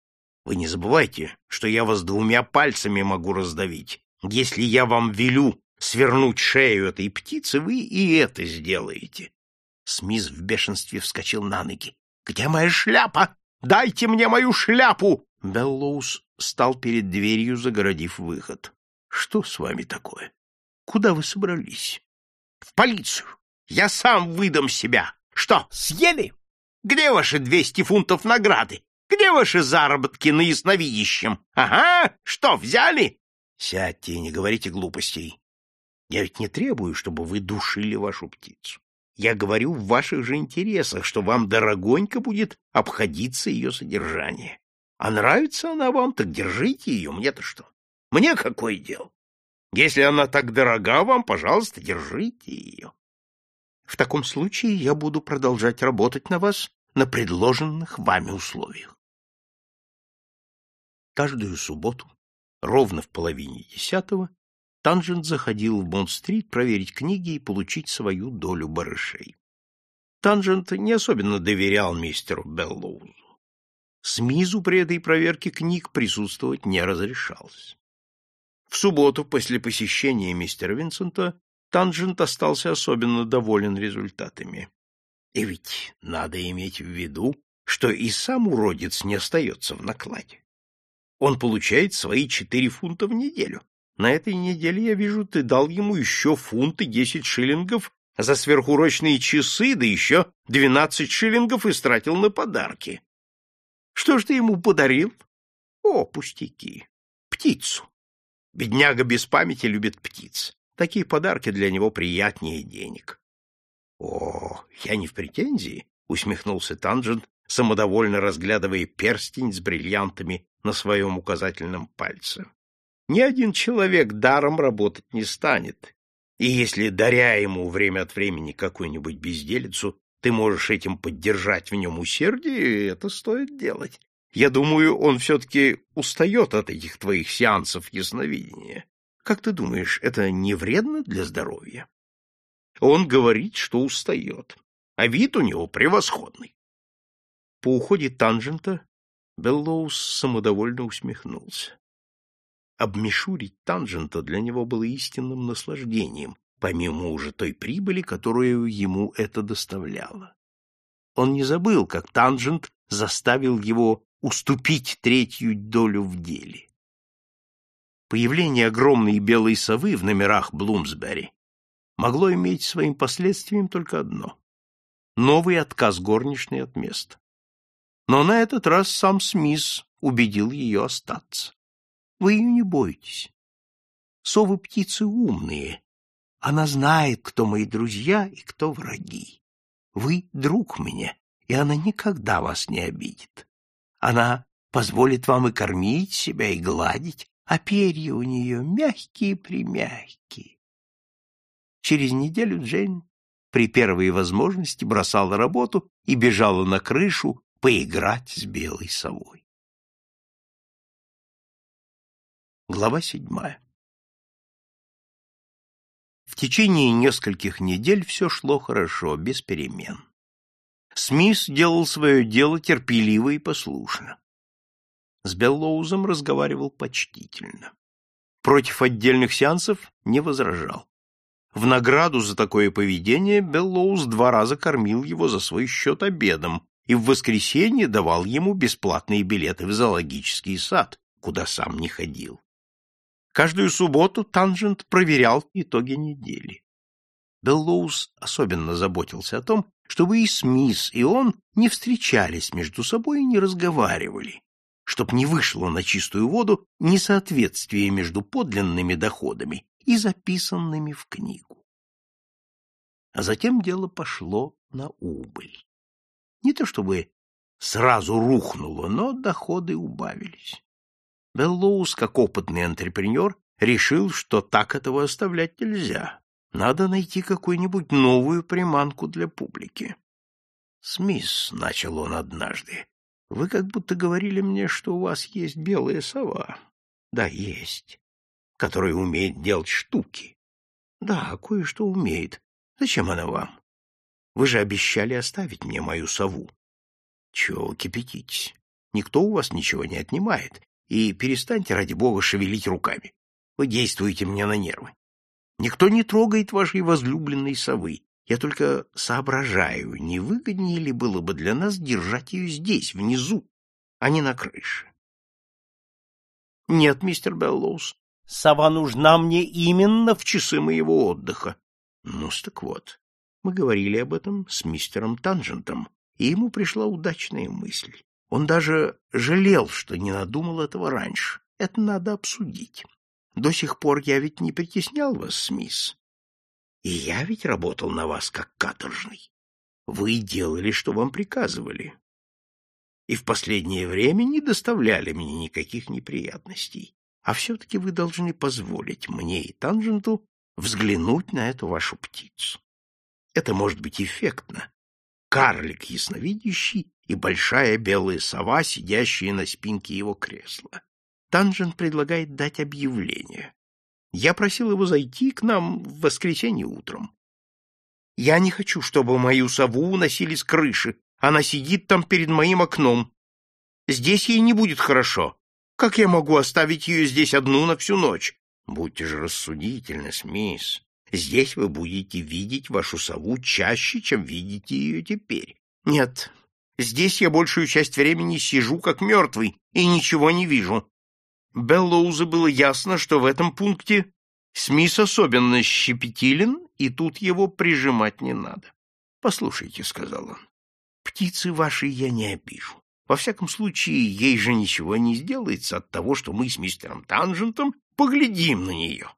Вы не забывайте, что я вас двумя пальцами могу раздавить. Если я вам велю свернуть шею этой птицы, вы и это сделаете. Смиз в бешенстве вскочил на ноги. — Где моя шляпа? Дайте мне мою шляпу! Беллоус стал перед дверью, загородив выход. — Что с вами такое? Куда вы собрались? — В полицию. Я сам выдам себя. Что, съели? Где ваши двести фунтов награды? Где ваши заработки на ясновидящем? Ага, что, взяли? Сядьте и не говорите глупостей. Я ведь не требую, чтобы вы душили вашу птицу. Я говорю в ваших же интересах, что вам дорогонько будет обходиться ее содержание. А нравится она вам, так держите ее, мне-то что? Мне какое дело? Если она так дорога вам, пожалуйста, держите ее. В таком случае я буду продолжать работать на вас на предложенных вами условиях. Каждую субботу, ровно в половине десятого, Танжент заходил в Бонд-стрит проверить книги и получить свою долю барышей. Танжент не особенно доверял мистеру Беллоузу. Смизу при этой проверке книг присутствовать не разрешалось. В субботу после посещения мистера Винсента Танжент остался особенно доволен результатами. И ведь надо иметь в виду, что и сам уродец не остается в накладе. Он получает свои четыре фунта в неделю, на этой неделе, я вижу, ты дал ему еще фунт и десять шиллингов за сверхурочные часы, да еще двенадцать шиллингов истратил на подарки. Что ж ты ему подарил? О, пустяки. Птицу. Бедняга без памяти любит птиц. Такие подарки для него приятнее денег. О, я не в претензии, усмехнулся Танжент, самодовольно разглядывая перстень с бриллиантами на своем указательном пальце. Ни один человек даром работать не станет. И если, даря ему время от времени какую-нибудь безделицу, ты можешь этим поддержать в нем усердие, это стоит делать. Я думаю, он все-таки устает от этих твоих сеансов ясновидения. Как ты думаешь, это не вредно для здоровья? Он говорит, что устает, а вид у него превосходный. По уходе Танжента Беллоус самодовольно усмехнулся. Обмешурить Танжента для него было истинным наслаждением, помимо уже той прибыли, которую ему это доставляло. Он не забыл, как Танжент заставил его уступить третью долю в деле. Появление огромной белой совы в номерах Блумсбери могло иметь своим последствием только одно — новый отказ горничной от места. Но на этот раз сам Смис убедил ее остаться. Вы ее не бойтесь. Совы птицы умные. Она знает, кто мои друзья и кто враги. Вы друг мне, и она никогда вас не обидит. Она позволит вам и кормить себя, и гладить, а перья у нее мягкие-примягкие. Через неделю Джейн при первой возможности бросала работу и бежала на крышу поиграть с белой совой. Глава седьмая В течение нескольких недель все шло хорошо, без перемен. Смис делал свое дело терпеливо и послушно. С Беллоузом разговаривал почтительно. Против отдельных сеансов не возражал. В награду за такое поведение Беллоуз два раза кормил его за свой счет обедом и в воскресенье давал ему бесплатные билеты в зоологический сад, куда сам не ходил. Каждую субботу Танжент проверял итоги недели. Беллоус особенно заботился о том, чтобы и Смис, и он не встречались между собой и не разговаривали. чтоб не вышло на чистую воду несоответствие между подлинными доходами и записанными в книгу. А затем дело пошло на убыль. Не то чтобы сразу рухнуло, но доходы убавились. Беллоус, как опытный антрепренер, решил, что так этого оставлять нельзя. Надо найти какую-нибудь новую приманку для публики. «Смис», — начал он однажды, — «вы как будто говорили мне, что у вас есть белая сова». «Да, есть, которая умеет делать штуки». «Да, кое-что умеет. Зачем она вам? Вы же обещали оставить мне мою сову». «Чего вы кипятитесь? Никто у вас ничего не отнимает, и перестаньте, ради бога, шевелить руками. Вы действуете мне на нервы. Никто не трогает вашей возлюбленной совы. Я только соображаю, не выгоднее ли было бы для нас держать ее здесь, внизу, а не на крыше. Нет, мистер Беллоус, сова нужна мне именно в часы моего отдыха. Ну, так вот, мы говорили об этом с мистером Танжентом, и ему пришла удачная мысль. Он даже жалел, что не надумал этого раньше. Это надо обсудить. До сих пор я ведь не притеснял вас, Смис. И я ведь работал на вас как каторжный. Вы делали, что вам приказывали. И в последнее время не доставляли мне никаких неприятностей. А все-таки вы должны позволить мне и Танженту взглянуть на эту вашу птицу. Это может быть эффектно. Карлик ясновидящий и большая белая сова, сидящая на спинке его кресла. Танжен предлагает дать объявление. Я просил его зайти к нам в воскресенье утром. Я не хочу, чтобы мою сову уносили с крыши. Она сидит там перед моим окном. Здесь ей не будет хорошо. Как я могу оставить ее здесь одну на всю ночь? Будьте же рассудительны, мисс. Здесь вы будете видеть вашу сову чаще, чем видите ее теперь. Нет, Здесь я большую часть времени сижу как мертвый и ничего не вижу. Беллоузу было ясно, что в этом пункте Смис особенно щепетилен, и тут его прижимать не надо. — Послушайте, — сказал он, — птицы ваши я не обижу. Во всяком случае, ей же ничего не сделается от того, что мы с мистером Танжентом поглядим на нее.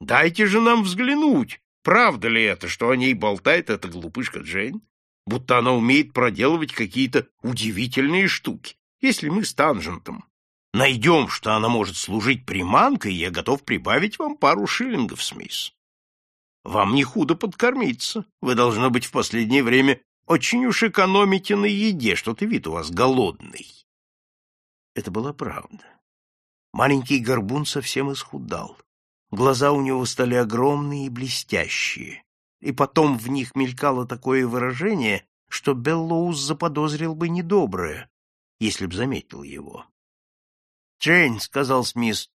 Дайте же нам взглянуть, правда ли это, что о ней болтает эта глупышка Джейн? будто она умеет проделывать какие-то удивительные штуки. Если мы с Танжентом найдем, что она может служить приманкой, я готов прибавить вам пару шиллингов, Смис. Вам не худо подкормиться. Вы, должно быть, в последнее время очень уж экономите на еде, что-то вид у вас голодный. Это была правда. Маленький горбун совсем исхудал. Глаза у него стали огромные и блестящие и потом в них мелькало такое выражение, что Беллоус заподозрил бы недоброе, если б заметил его. «Джейн», — сказал Смис,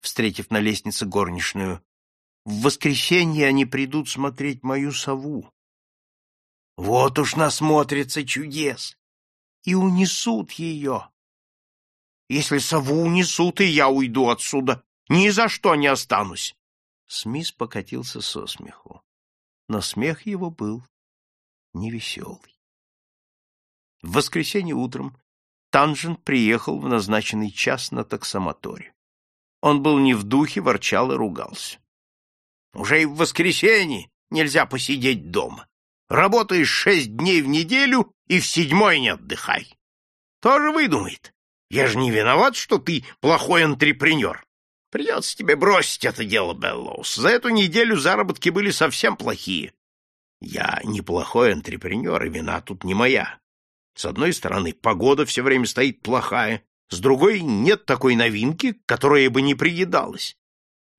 встретив на лестнице горничную, — «в воскресенье они придут смотреть мою сову». «Вот уж насмотрится чудес! И унесут ее!» «Если сову унесут, и я уйду отсюда, ни за что не останусь!» Смис покатился со смеху но смех его был невеселый. В воскресенье утром Танжент приехал в назначенный час на таксомоторе. Он был не в духе, ворчал и ругался. «Уже и в воскресенье нельзя посидеть дома. Работаешь шесть дней в неделю и в седьмой не отдыхай. Тоже выдумает. Я же не виноват, что ты плохой антрепренер. Придется тебе бросить это дело, Беллоус. За эту неделю заработки были совсем плохие. Я неплохой антрепренер, и вина тут не моя. С одной стороны, погода все время стоит плохая, с другой нет такой новинки, которая бы не приедалась.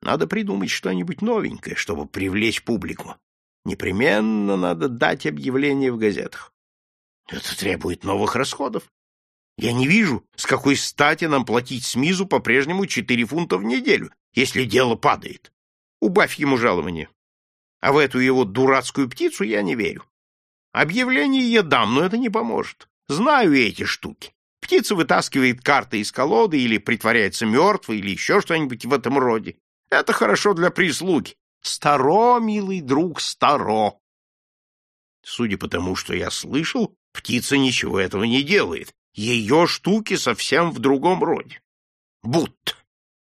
Надо придумать что-нибудь новенькое, чтобы привлечь публику. Непременно надо дать объявление в газетах. Это требует новых расходов. Я не вижу, с какой стати нам платить СМИЗу по-прежнему четыре фунта в неделю, если дело падает. Убавь ему жалование. А в эту его дурацкую птицу я не верю. Объявление дам, но это не поможет. Знаю эти штуки. Птица вытаскивает карты из колоды или притворяется мертвой, или еще что-нибудь в этом роде. Это хорошо для прислуги. Старо, милый друг, старо. Судя по тому, что я слышал, птица ничего этого не делает, Ее штуки совсем в другом роде. Будто.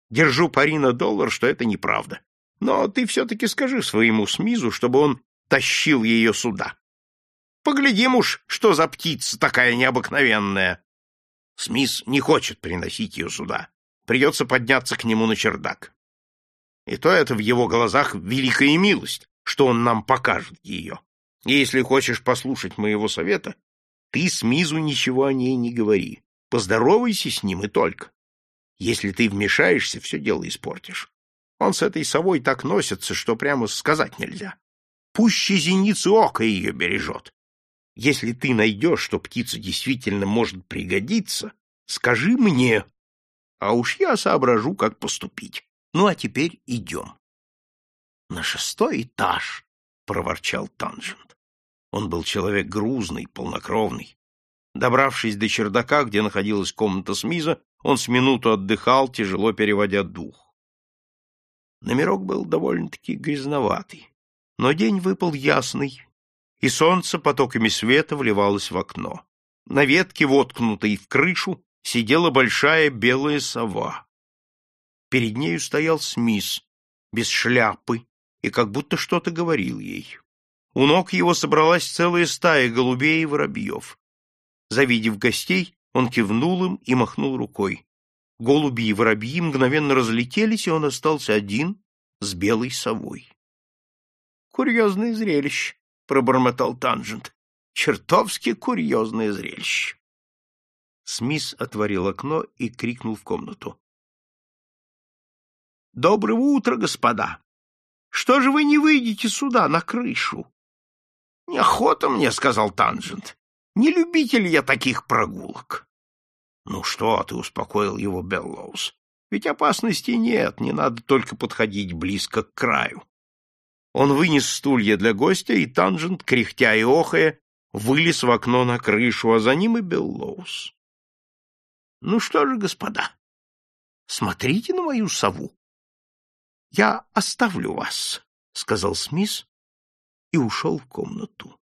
Держу пари на доллар, что это неправда. Но ты все-таки скажи своему Смизу, чтобы он тащил ее сюда. Поглядим уж, что за птица такая необыкновенная. Смис не хочет приносить ее сюда. Придется подняться к нему на чердак. И то это в его глазах великая милость, что он нам покажет ее. И если хочешь послушать моего совета, ты Смизу ничего о ней не говори. Поздоровайся с ним и только. Если ты вмешаешься, все дело испортишь. Он с этой совой так носится, что прямо сказать нельзя. Пуще зеницы ока ее бережет. Если ты найдешь, что птица действительно может пригодиться, скажи мне, а уж я соображу, как поступить. Ну, а теперь идем. — На шестой этаж, — проворчал Танжент. Он был человек грузный, полнокровный. Добравшись до чердака, где находилась комната Смиза, он с минуту отдыхал, тяжело переводя дух. Номерок был довольно-таки грязноватый, но день выпал ясный, и солнце потоками света вливалось в окно. На ветке, воткнутой в крышу, сидела большая белая сова. Перед нею стоял Смис, без шляпы, и как будто что-то говорил ей. У ног его собралась целая стая голубей и воробьев. Завидев гостей, он кивнул им и махнул рукой. Голуби и воробьи мгновенно разлетелись, и он остался один с белой совой. — Курьезное зрелище, — пробормотал Танжент. — Чертовски курьезное зрелище. Смис отворил окно и крикнул в комнату. — Доброго утра, господа! Что же вы не выйдете сюда, на крышу? — Неохота мне, — сказал Танжент. Не любитель я таких прогулок. — Ну что ты, — успокоил его Беллоус. — Ведь опасности нет, не надо только подходить близко к краю. Он вынес стулья для гостя, и Танжент, кряхтя и охая, вылез в окно на крышу, а за ним и Беллоус. — Ну что же, господа, смотрите на мою сову. — Я оставлю вас, — сказал Смис и ушел в комнату.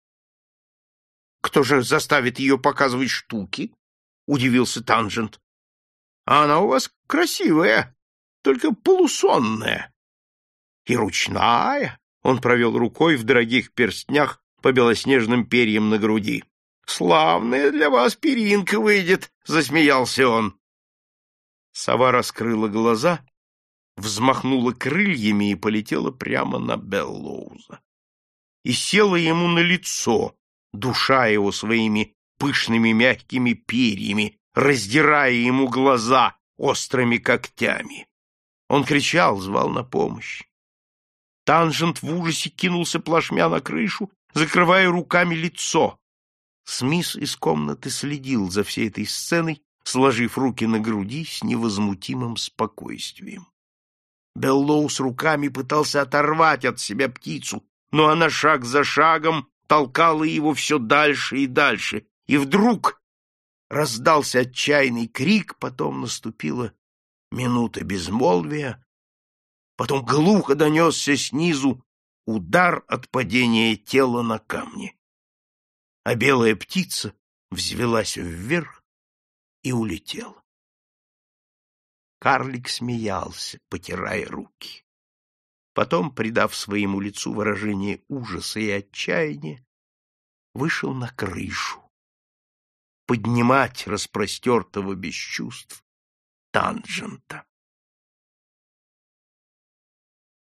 Кто же заставит ее показывать штуки? Удивился Танжент. Она у вас красивая, только полусонная. И ручная. Он провел рукой в дорогих перстнях по белоснежным перьям на груди. Славная для вас перинка выйдет, засмеялся он. Сова раскрыла глаза, взмахнула крыльями и полетела прямо на Беллоуза. И села ему на лицо, душа его своими пышными мягкими перьями, раздирая ему глаза острыми когтями. Он кричал, звал на помощь. Танжент в ужасе кинулся плашмя на крышу, закрывая руками лицо. Смис из комнаты следил за всей этой сценой, сложив руки на груди с невозмутимым спокойствием. Беллоу с руками пытался оторвать от себя птицу, но она шаг за шагом толкала его все дальше и дальше, и вдруг раздался отчаянный крик, потом наступила минута безмолвия, потом глухо донесся снизу удар от падения тела на камни. А белая птица взвелась вверх и улетела. Карлик смеялся, потирая руки. Потом, придав своему лицу выражение ужаса и отчаяния, вышел на крышу. Поднимать распростертого без чувств Танжента.